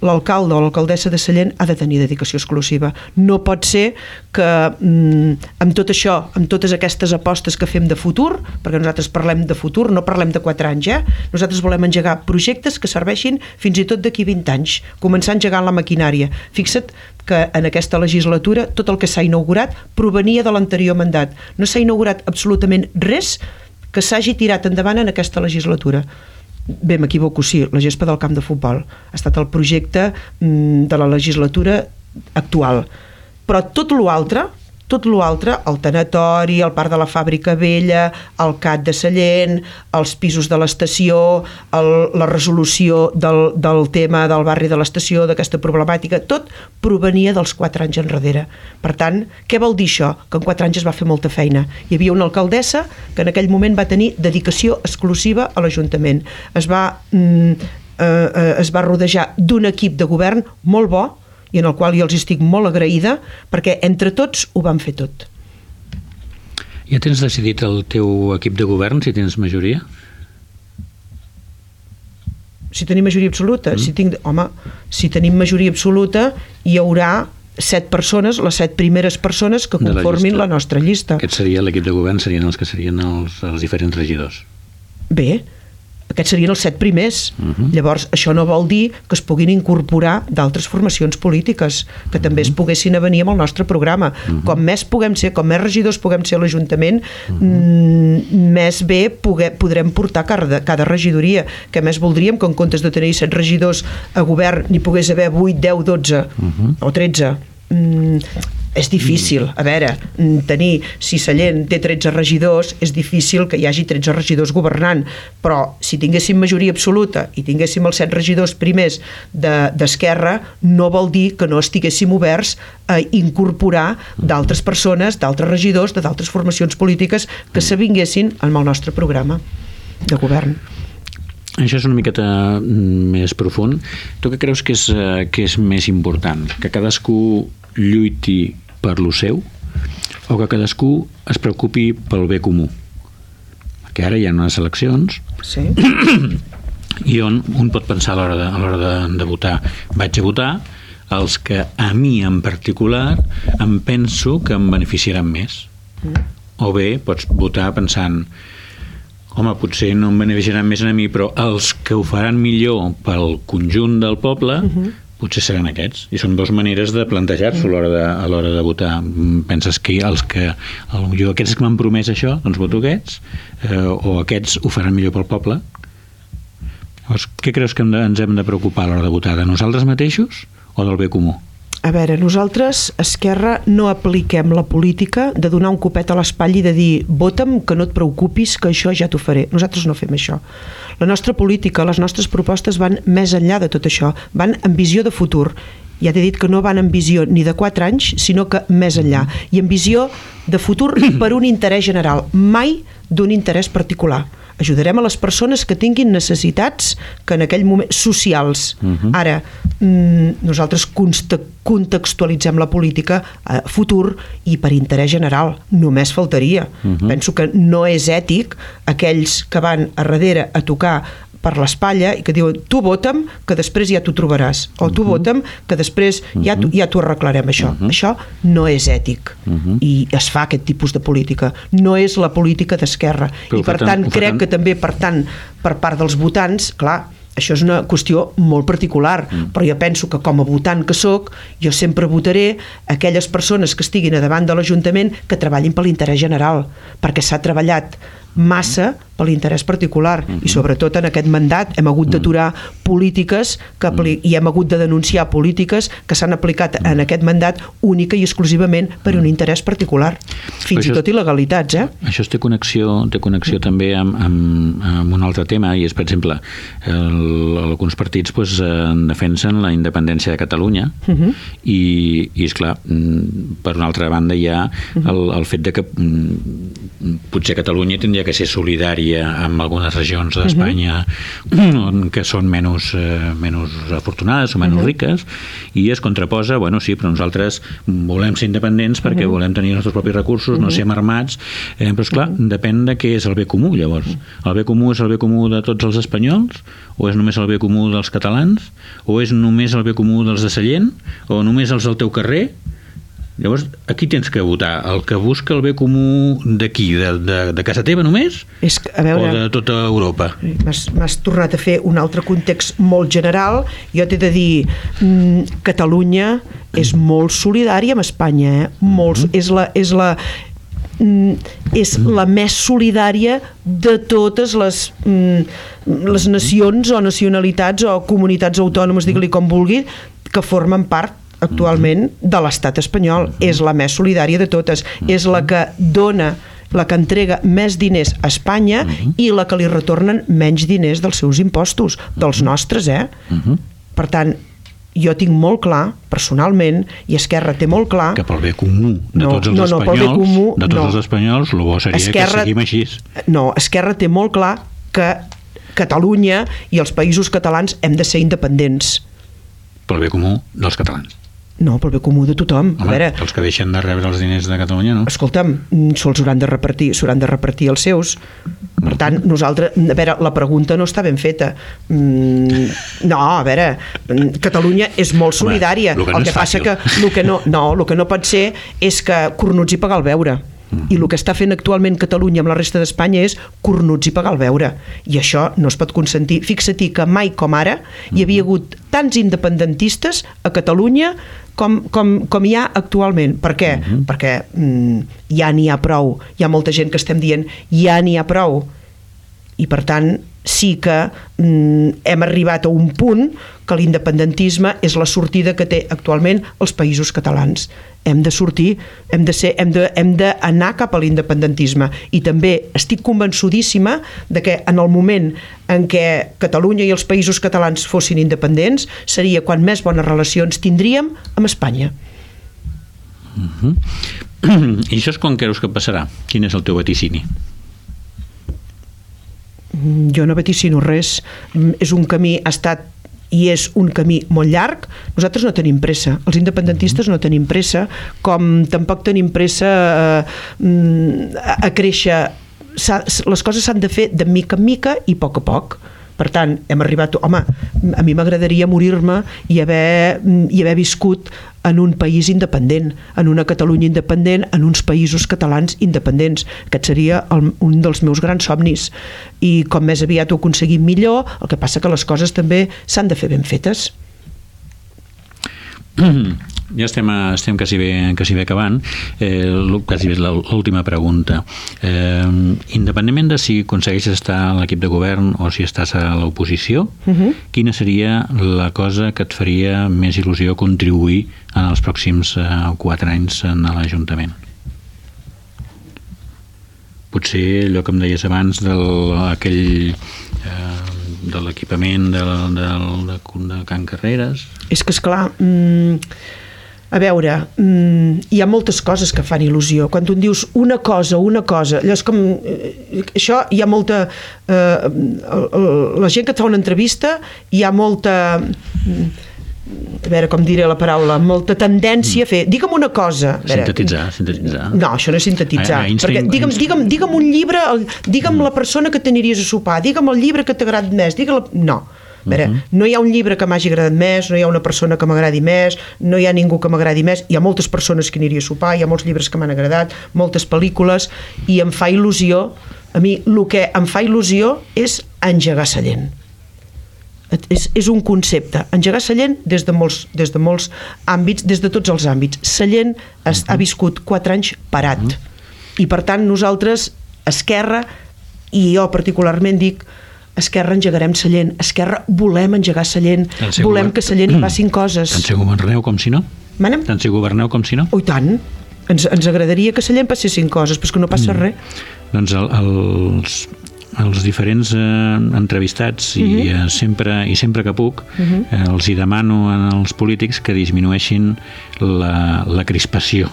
l'alcalde o l'alcaldessa de Sallent ha de tenir dedicació exclusiva. No pot ser que mm, amb tot això, amb totes aquestes apostes que fem de futur, perquè nosaltres parlem de futur, no parlem de 4 anys, eh? nosaltres volem engegar projectes que serveixin fins i tot d'aquí 20 anys, començar engegant la maquinària. Fixa't que en aquesta legislatura tot el que s'ha inaugurat provenia de l'anterior mandat. No s'ha inaugurat absolutament res que s'hagi tirat endavant en aquesta legislatura bé, m'equivoco, sí, la gespa del camp de futbol. Ha estat el projecte mm, de la legislatura actual. Però tot l'altre tot l'altre, el tanatori, el parc de la fàbrica vella, el CAT de Sallent, els pisos de l'estació, la resolució del, del tema del barri de l'estació, d'aquesta problemàtica, tot provenia dels quatre anys enrere. Per tant, què vol dir això? Que en quatre anys es va fer molta feina. Hi havia una alcaldessa que en aquell moment va tenir dedicació exclusiva a l'Ajuntament. Es va... Mm, eh, eh, es va rodejar d'un equip de govern molt bo, i en el qual jo els estic molt agraïda perquè entre tots ho vam fer tot. Ja tens decidit el teu equip de govern, si tens majoria? Si tenim majoria absoluta. Mm. Si tinc, home, si tenim majoria absoluta, hi haurà set persones, les set primeres persones que la conformin llista. la, nostra llista. Aquest seria l'equip de govern, serien els que serien els, els diferents regidors. Bé, aquests serien els set primers. Uh Mhm. -huh. Llavors, això no vol dir que es puguin incorporar d'altres formacions polítiques, que també Mhm. es poguessin a venir amb el nostre programa. Uh -huh. Com més puguem ser, com més regidors puguem ser a l'Ajuntament, uh Mhm. -huh. més bé poguer, podrem portar cada, cada regidoria. Que més voldríem que en comptes de tenir set regidors a govern n'hi pogués haver 8, 10, 12 uh Mhm. -huh. o 13. Mm, és difícil, a veure, mm, tenir, si Sallent té 13 regidors, és difícil que hi hagi 13 regidors governant, però si tinguéssim majoria absoluta i tinguéssim els 7 regidors primers de- d'Esquerra, de, no vol dir que no estiguéssim oberts a incorporar d'altres persones, d'altres regidors, de d'altres formacions polítiques que s'avinguessin amb el nostre programa de govern. Això és una miqueta mm, més profund. Tu què creus que és, eh, que és més important? Que cadascú lluiti per lo seu o que cadascú es preocupi pel bé comú? Perquè ara hi ha unes eleccions Sí? *coughs* i on un pot pensar a l'hora de, a de, de votar vaig a votar els que a mi en particular em penso que em beneficiaran més o bé pots votar pensant home, potser no em beneficiaran més a mi però els que ho faran millor pel conjunt del poble potser seran aquests i són dues maneres de plantejar-s'ho l'hora de, a l'hora de votar Mm, penses que els que potser aquests que m'han promès això doncs voto aquests eh, o aquests ho faran millor pel poble Llavors, què creus que hem de, ens hem de preocupar a l'hora de votar? De nosaltres mateixos o del bé comú? A veure, nosaltres, Esquerra, no apliquem la política de donar un copet a l'espatlla i de dir vota'm, que no et preocupis, que això ja t'ho faré. Nosaltres no fem això. La nostra política, les nostres propostes van més enllà de tot això, van en visió de futur. Ja t'he dit que no van en visió ni de 4 anys, sinó que més enllà. I en visió de futur per un interès general, mai d'un interès particular. Ajudarem a les persones que tinguin necessitats que en aquell moment socials. Uh -huh. Ara, mm, nosaltres contextualitzem la política a futur i per interès general. Només faltaria. Uh -huh. Penso que no és ètic aquells que van a darrere a tocar per l'espatlla i que diuen tu vota'm que després ja t'ho trobaràs. O tu vota'm que després ja t'ho ja t'ho arreglarem. Això. Això no és ètic. I es fa aquest tipus de política. No és la política d'esquerra. I per tant- crec tant- que també per tant per part dels votants, clar, això és una qüestió molt particular, mm. però jo penso que com a votant que sóc, jo sempre votaré aquelles persones que estiguin a davant de l'Ajuntament que treballin per l'interès general, perquè s'ha treballat massa per l'interès particular i sobretot en aquest mandat hem hagut d'aturar polítiques que apli Mm. i hem hagut de denunciar polítiques que s'han aplicat en aquest mandat única i exclusivament per un interès particular fins Mm. Això i tot és- il·legalitats eh? Això té connexió, té connexió també amb, amb, amb un altre tema i és, per exemple, el, alguns partits pues, eh, defensen la independència de Catalunya uh -huh. i, i és clar, per una altra banda hi ha el, el fet de que mm, potser Catalunya tindria que ser solidària amb algunes regions d'Espanya uh-huh. que són menys, eh, menys afortunades o menys uh -huh. riques i es contraposa, bueno, sí, però nosaltres volem ser independents perquè uh -huh. volem tenir els nostres propis recursos, uh -huh. no ser armats, eh, però esclar, uh -huh. depèn de què és el bé comú, llavors. El bé comú és el bé comú de tots els espanyols o és només el bé comú dels catalans o és només el bé comú dels de Sallent o només els del teu carrer Llavors, aquí tens que votar el que busca el bé comú d'aquí, de, de, de casa teva només? És que, a veure, o de tota Europa? M'has tornat a fer un altre context molt general. Jo t'he de dir, mm, Catalunya és molt solidària amb Espanya, eh? Molt, és la, és la, mm, és la més solidària de totes les, mm, les nacions o nacionalitats o comunitats autònomes, digue-li com vulgui, que formen part actualment de l'estat espanyol. És la més solidària de totes. És la que dona la que entrega més diners a Espanya i la que li retornen menys diners dels seus impostos, dels nostres, eh? Per tant, jo tinc molt clar, personalment, i Esquerra té molt clar... Que pel bé comú de No, tots els no, no, espanyols, comú, de tots no. els espanyols, el bo seria Esquerra- que seguim així. No, Esquerra té molt clar que Catalunya i els països catalans hem de ser independents. Pel bé comú dels catalans. No, pel bé comú de tothom. Home, a veure, els que deixen de rebre els diners de Catalunya, no? escolta'm, mm, se'ls hauran de repartir, s'hauran de repartir els seus. Per tant, nosaltres, a veure, la pregunta no està ben feta. Mm, no, a veure, mm, Catalunya és molt Home, solidària. lo que no el que passa fàcil. que el que no, no, el que no pot ser és que cornuts i pagar el beure. I el que està fent actualment Catalunya amb la resta d'Espanya és cornuts i pagar el beure. I això no es pot consentir. Fixa-t'hi que mai com ara hi havia hagut tants independentistes a Catalunya com, com, com hi ha actualment. Per què? Uh -huh. Perquè mm, ja n'hi ha prou. Hi ha molta gent que estem dient ja n'hi ha prou. I per tant sí que mm, hem arribat a un punt que l'independentisme és la sortida que té actualment els països catalans. Hem de sortir, hem de ser, hem de, hem d'anar cap a l'independentisme i també estic convençudíssima de que en el moment en què Catalunya i els països catalans fossin independents seria quan més bones relacions tindríem amb Espanya. *clears throat* I això és quan creus que passarà? Quin és el teu vaticini? Mm, jo no vaticino res Mm, és un camí, ha estat i és un camí molt llarg, nosaltres no tenim pressa, els independentistes no tenim pressa, com tampoc tenim pressa eh, mm, a, a créixer, les coses s'han de fer de mica en mica i poc a poc. Per tant, hem arribat... Home, a mi m'agradaria morir-me i haver, i haver viscut en un país independent, en una Catalunya independent, en uns països catalans independents. Aquest seria el, un dels meus grans somnis. I com més aviat ho aconseguim millor, el que passa que les coses també s'han de fer ben fetes. *clears throat* Ja estem, a, estem quasi, bé, quasi bé acabant. Eh, quasi bé l'última pregunta. Eh, independentment de si aconsegueixes estar a l'equip de govern o si estàs a l'oposició, uh -huh. quina seria la cosa que et faria més il·lusió contribuir en els pròxims eh, quatre anys en l'Ajuntament? Potser allò que em deies abans del, aquell eh, de l'equipament del, del, de, de Can Carreres És que, esclar, mm, a veure, mm, hi ha moltes coses que fan il·lusió. Quan tu dius una cosa, una cosa, allò és com... eh, Això hi ha molta... Eh, la gent que et fa una entrevista, hi ha molta... mm, A veure com diré la paraula, molta tendència a fer... Digue'm una cosa. Veure, Sintetitzar, sintetitzar. No, això no és sintetitzar. Ah, Einstein- perquè digue'm, digue'm, digue'm un llibre, digue'm la persona que t'aniries a sopar, digue'm el llibre que t'ha agradat més, digue'm... No. A veure, no hi ha un llibre que m'hagi agradat més, no hi ha una persona que m'agradi més, no hi ha ningú que m'agradi més, hi ha moltes persones que aniria a sopar, hi ha molts llibres que m'han agradat, moltes pel·lícules, i em fa il·lusió, a mi el que em fa il·lusió és engegar Et- és, és un concepte. Engegar Sallent des de, molts, des de molts àmbits, des de tots els àmbits. Sallent es, ha viscut quatre anys parat. I per tant nosaltres, Esquerra, i jo particularment dic, Esquerra engegarem Sallent, Esquerra volem engegar Sallent, volem govern- que Sallent *clears throat* passin coses. Tant si governeu com si no? Manem? Tant si governeu com si no? Oh, tant. Ens, ens agradaria que Sallent passessin coses, però que no passa res. Doncs el, els, els diferents eh, entrevistats i, eh, sempre, i sempre que puc eh, els hi demano als polítics que disminueixin la, la crispació.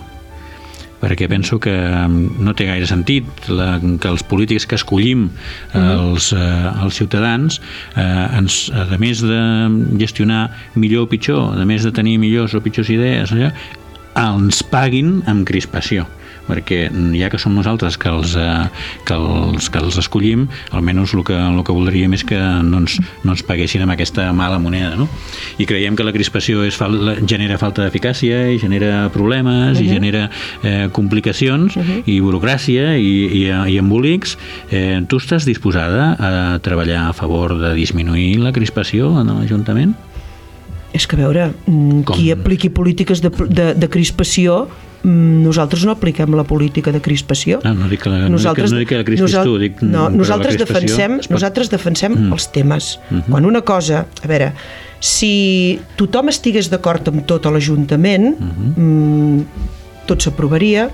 Perquè penso que mm, no té gaire sentit la, que els polítics que escollim els, eh, els ciutadans eh, ens, a més de gestionar millor o pitjor, a més de tenir millors o pitjors idees allò, ens paguin amb crispació perquè ja que som nosaltres que els, eh, que els, que els escollim almenys el que, el que voldríem és que no ens, no ens paguessin amb aquesta mala moneda no? i creiem que la crispació és fal genera falta d'eficàcia i genera problemes uh -huh. i genera eh, complicacions uh -huh. i burocràcia i, i, i embolics eh, tu estàs disposada a treballar a favor de disminuir la crispació en l'Ajuntament? És que a veure, mm, Com? qui apliqui polítiques de, de, de crispació nosaltres no apliquem la política de crispació. Ah, no dic que la- no que- no dic que la crispis nosal- tu, dic, no, nosaltres defensem, pot- nosaltres defensem mm. els temes. Mhm. Quan una cosa... A veure, si tothom estigués d'acord amb tot a l'Ajuntament, Mhm. mm, tot s'aprovaria,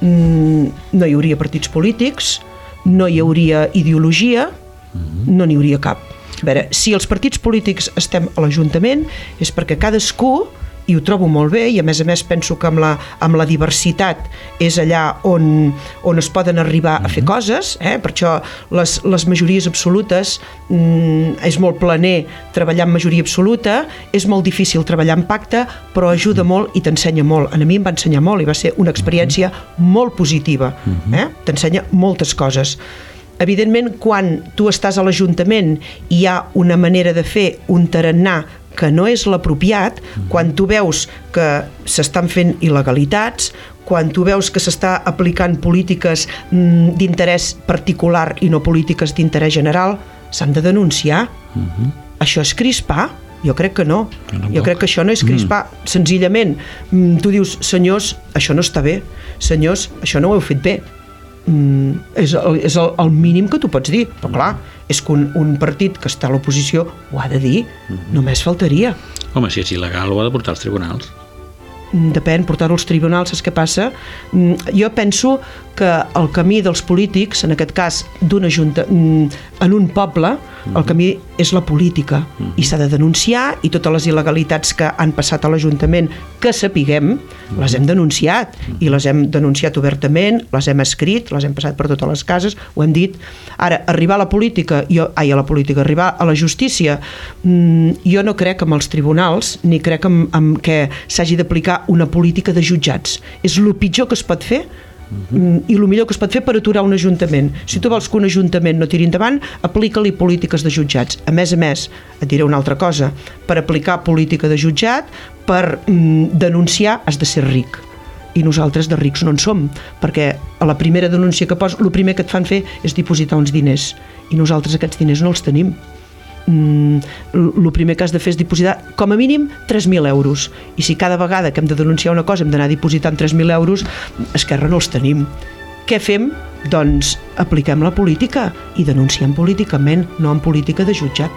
mm, no hi hauria partits polítics, no hi hauria ideologia, Mhm. no n'hi hauria cap. A veure, si els partits polítics estem a l'Ajuntament és perquè cadascú i ho trobo molt bé i a més a més penso que amb la, amb la diversitat és allà on, on es poden arribar a fer coses, eh? per això les, les majories absolutes mm, és molt planer treballar en majoria absoluta, és molt difícil treballar en pacte, però ajuda molt i t'ensenya molt. A mi em va ensenyar molt i va ser una experiència molt positiva. Eh? T'ensenya moltes coses. Evidentment, quan tu estàs a l'Ajuntament i hi ha una manera de fer un tarannà que no és l'apropiat, quan tu veus que s'estan fent il·legalitats, quan tu veus que s'està aplicant polítiques mm, d'interès particular i no polítiques d'interès general, s'han de denunciar. Uh -huh. Això és crispar? Jo crec que no. No, jo crec que això no és crispar. Mm. Senzillament, mm, tu dius, senyors, això no està bé. Senyors, això no ho heu fet bé. Mm, és el, és el, el mínim que tu pots dir. Però clar, és que un, un partit que està a l'oposició ho ha de dir. Només faltaria. Home, si és il·legal ho ha de portar als tribunals. Mm, depèn, portar-ho als tribunals, saps què passa? Mm, Jo penso que el camí dels polítics, en aquest cas d'una junta, mm, en un poble, el camí és la política. I s'ha de denunciar i totes les il·legalitats que han passat a l'Ajuntament que sapiguem, les hem denunciat. I les hem denunciat obertament, les hem escrit, les hem passat per totes les cases, ho hem dit. Ara, arribar a la política, jo, ai, a la política, arribar a la justícia, mm, jo no crec amb els tribunals ni crec en, en que s'hagi d'aplicar una política de jutjats. És el pitjor que es pot fer Mm, i el millor que es pot fer per aturar un ajuntament. Si tu vols que un ajuntament no tiri endavant, aplica-li polítiques de jutjats. A més a més, et diré una altra cosa, per aplicar política de jutjat, per mm, denunciar has de ser ric i nosaltres de rics no en som, perquè a la primera denúncia que pos, el primer que et fan fer és dipositar uns diners, i nosaltres aquests diners no els tenim. Mm, el primer que has de fer és dipositar com a mínim 3.000 euros i si cada vegada que hem de denunciar una cosa hem d'anar dipositant 3.000 euros Esquerra no els tenim què fem? Doncs apliquem la política i denunciem políticament, no en política de jutjat.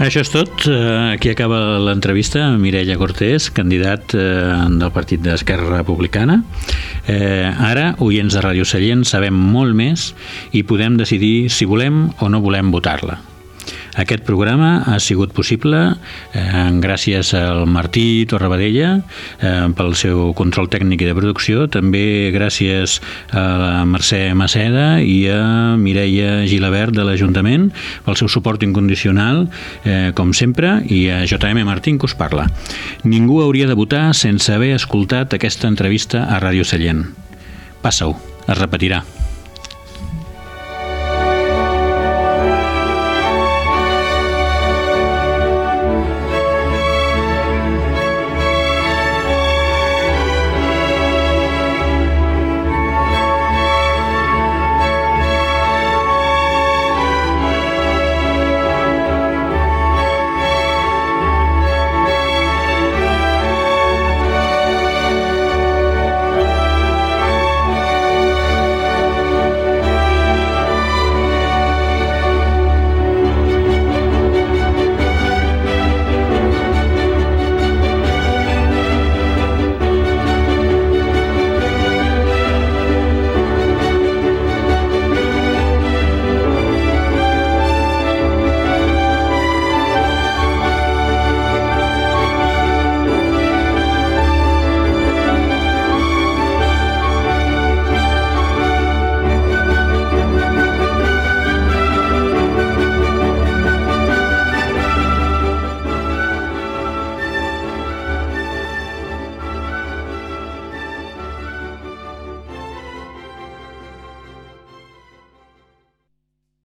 Això és tot. Eh, Aquí acaba l'entrevista amb Mireia Cortés, candidat eh, del Partit d'Esquerra Republicana. Eh, ara, oients de Ràdio Sallent, sabem molt més i podem decidir si volem o no volem votar-la. Aquest programa ha sigut possible eh, gràcies al Martí Torrebadella eh, pel seu control tècnic i de producció, també gràcies a la Mercè Maceda i a Mireia Gilabert de l'Ajuntament pel seu suport incondicional, eh, com sempre, i a JM Martín que us parla. Ningú hauria de votar sense haver escoltat aquesta entrevista a Ràdio Sallent. Passa-ho, es repetirà.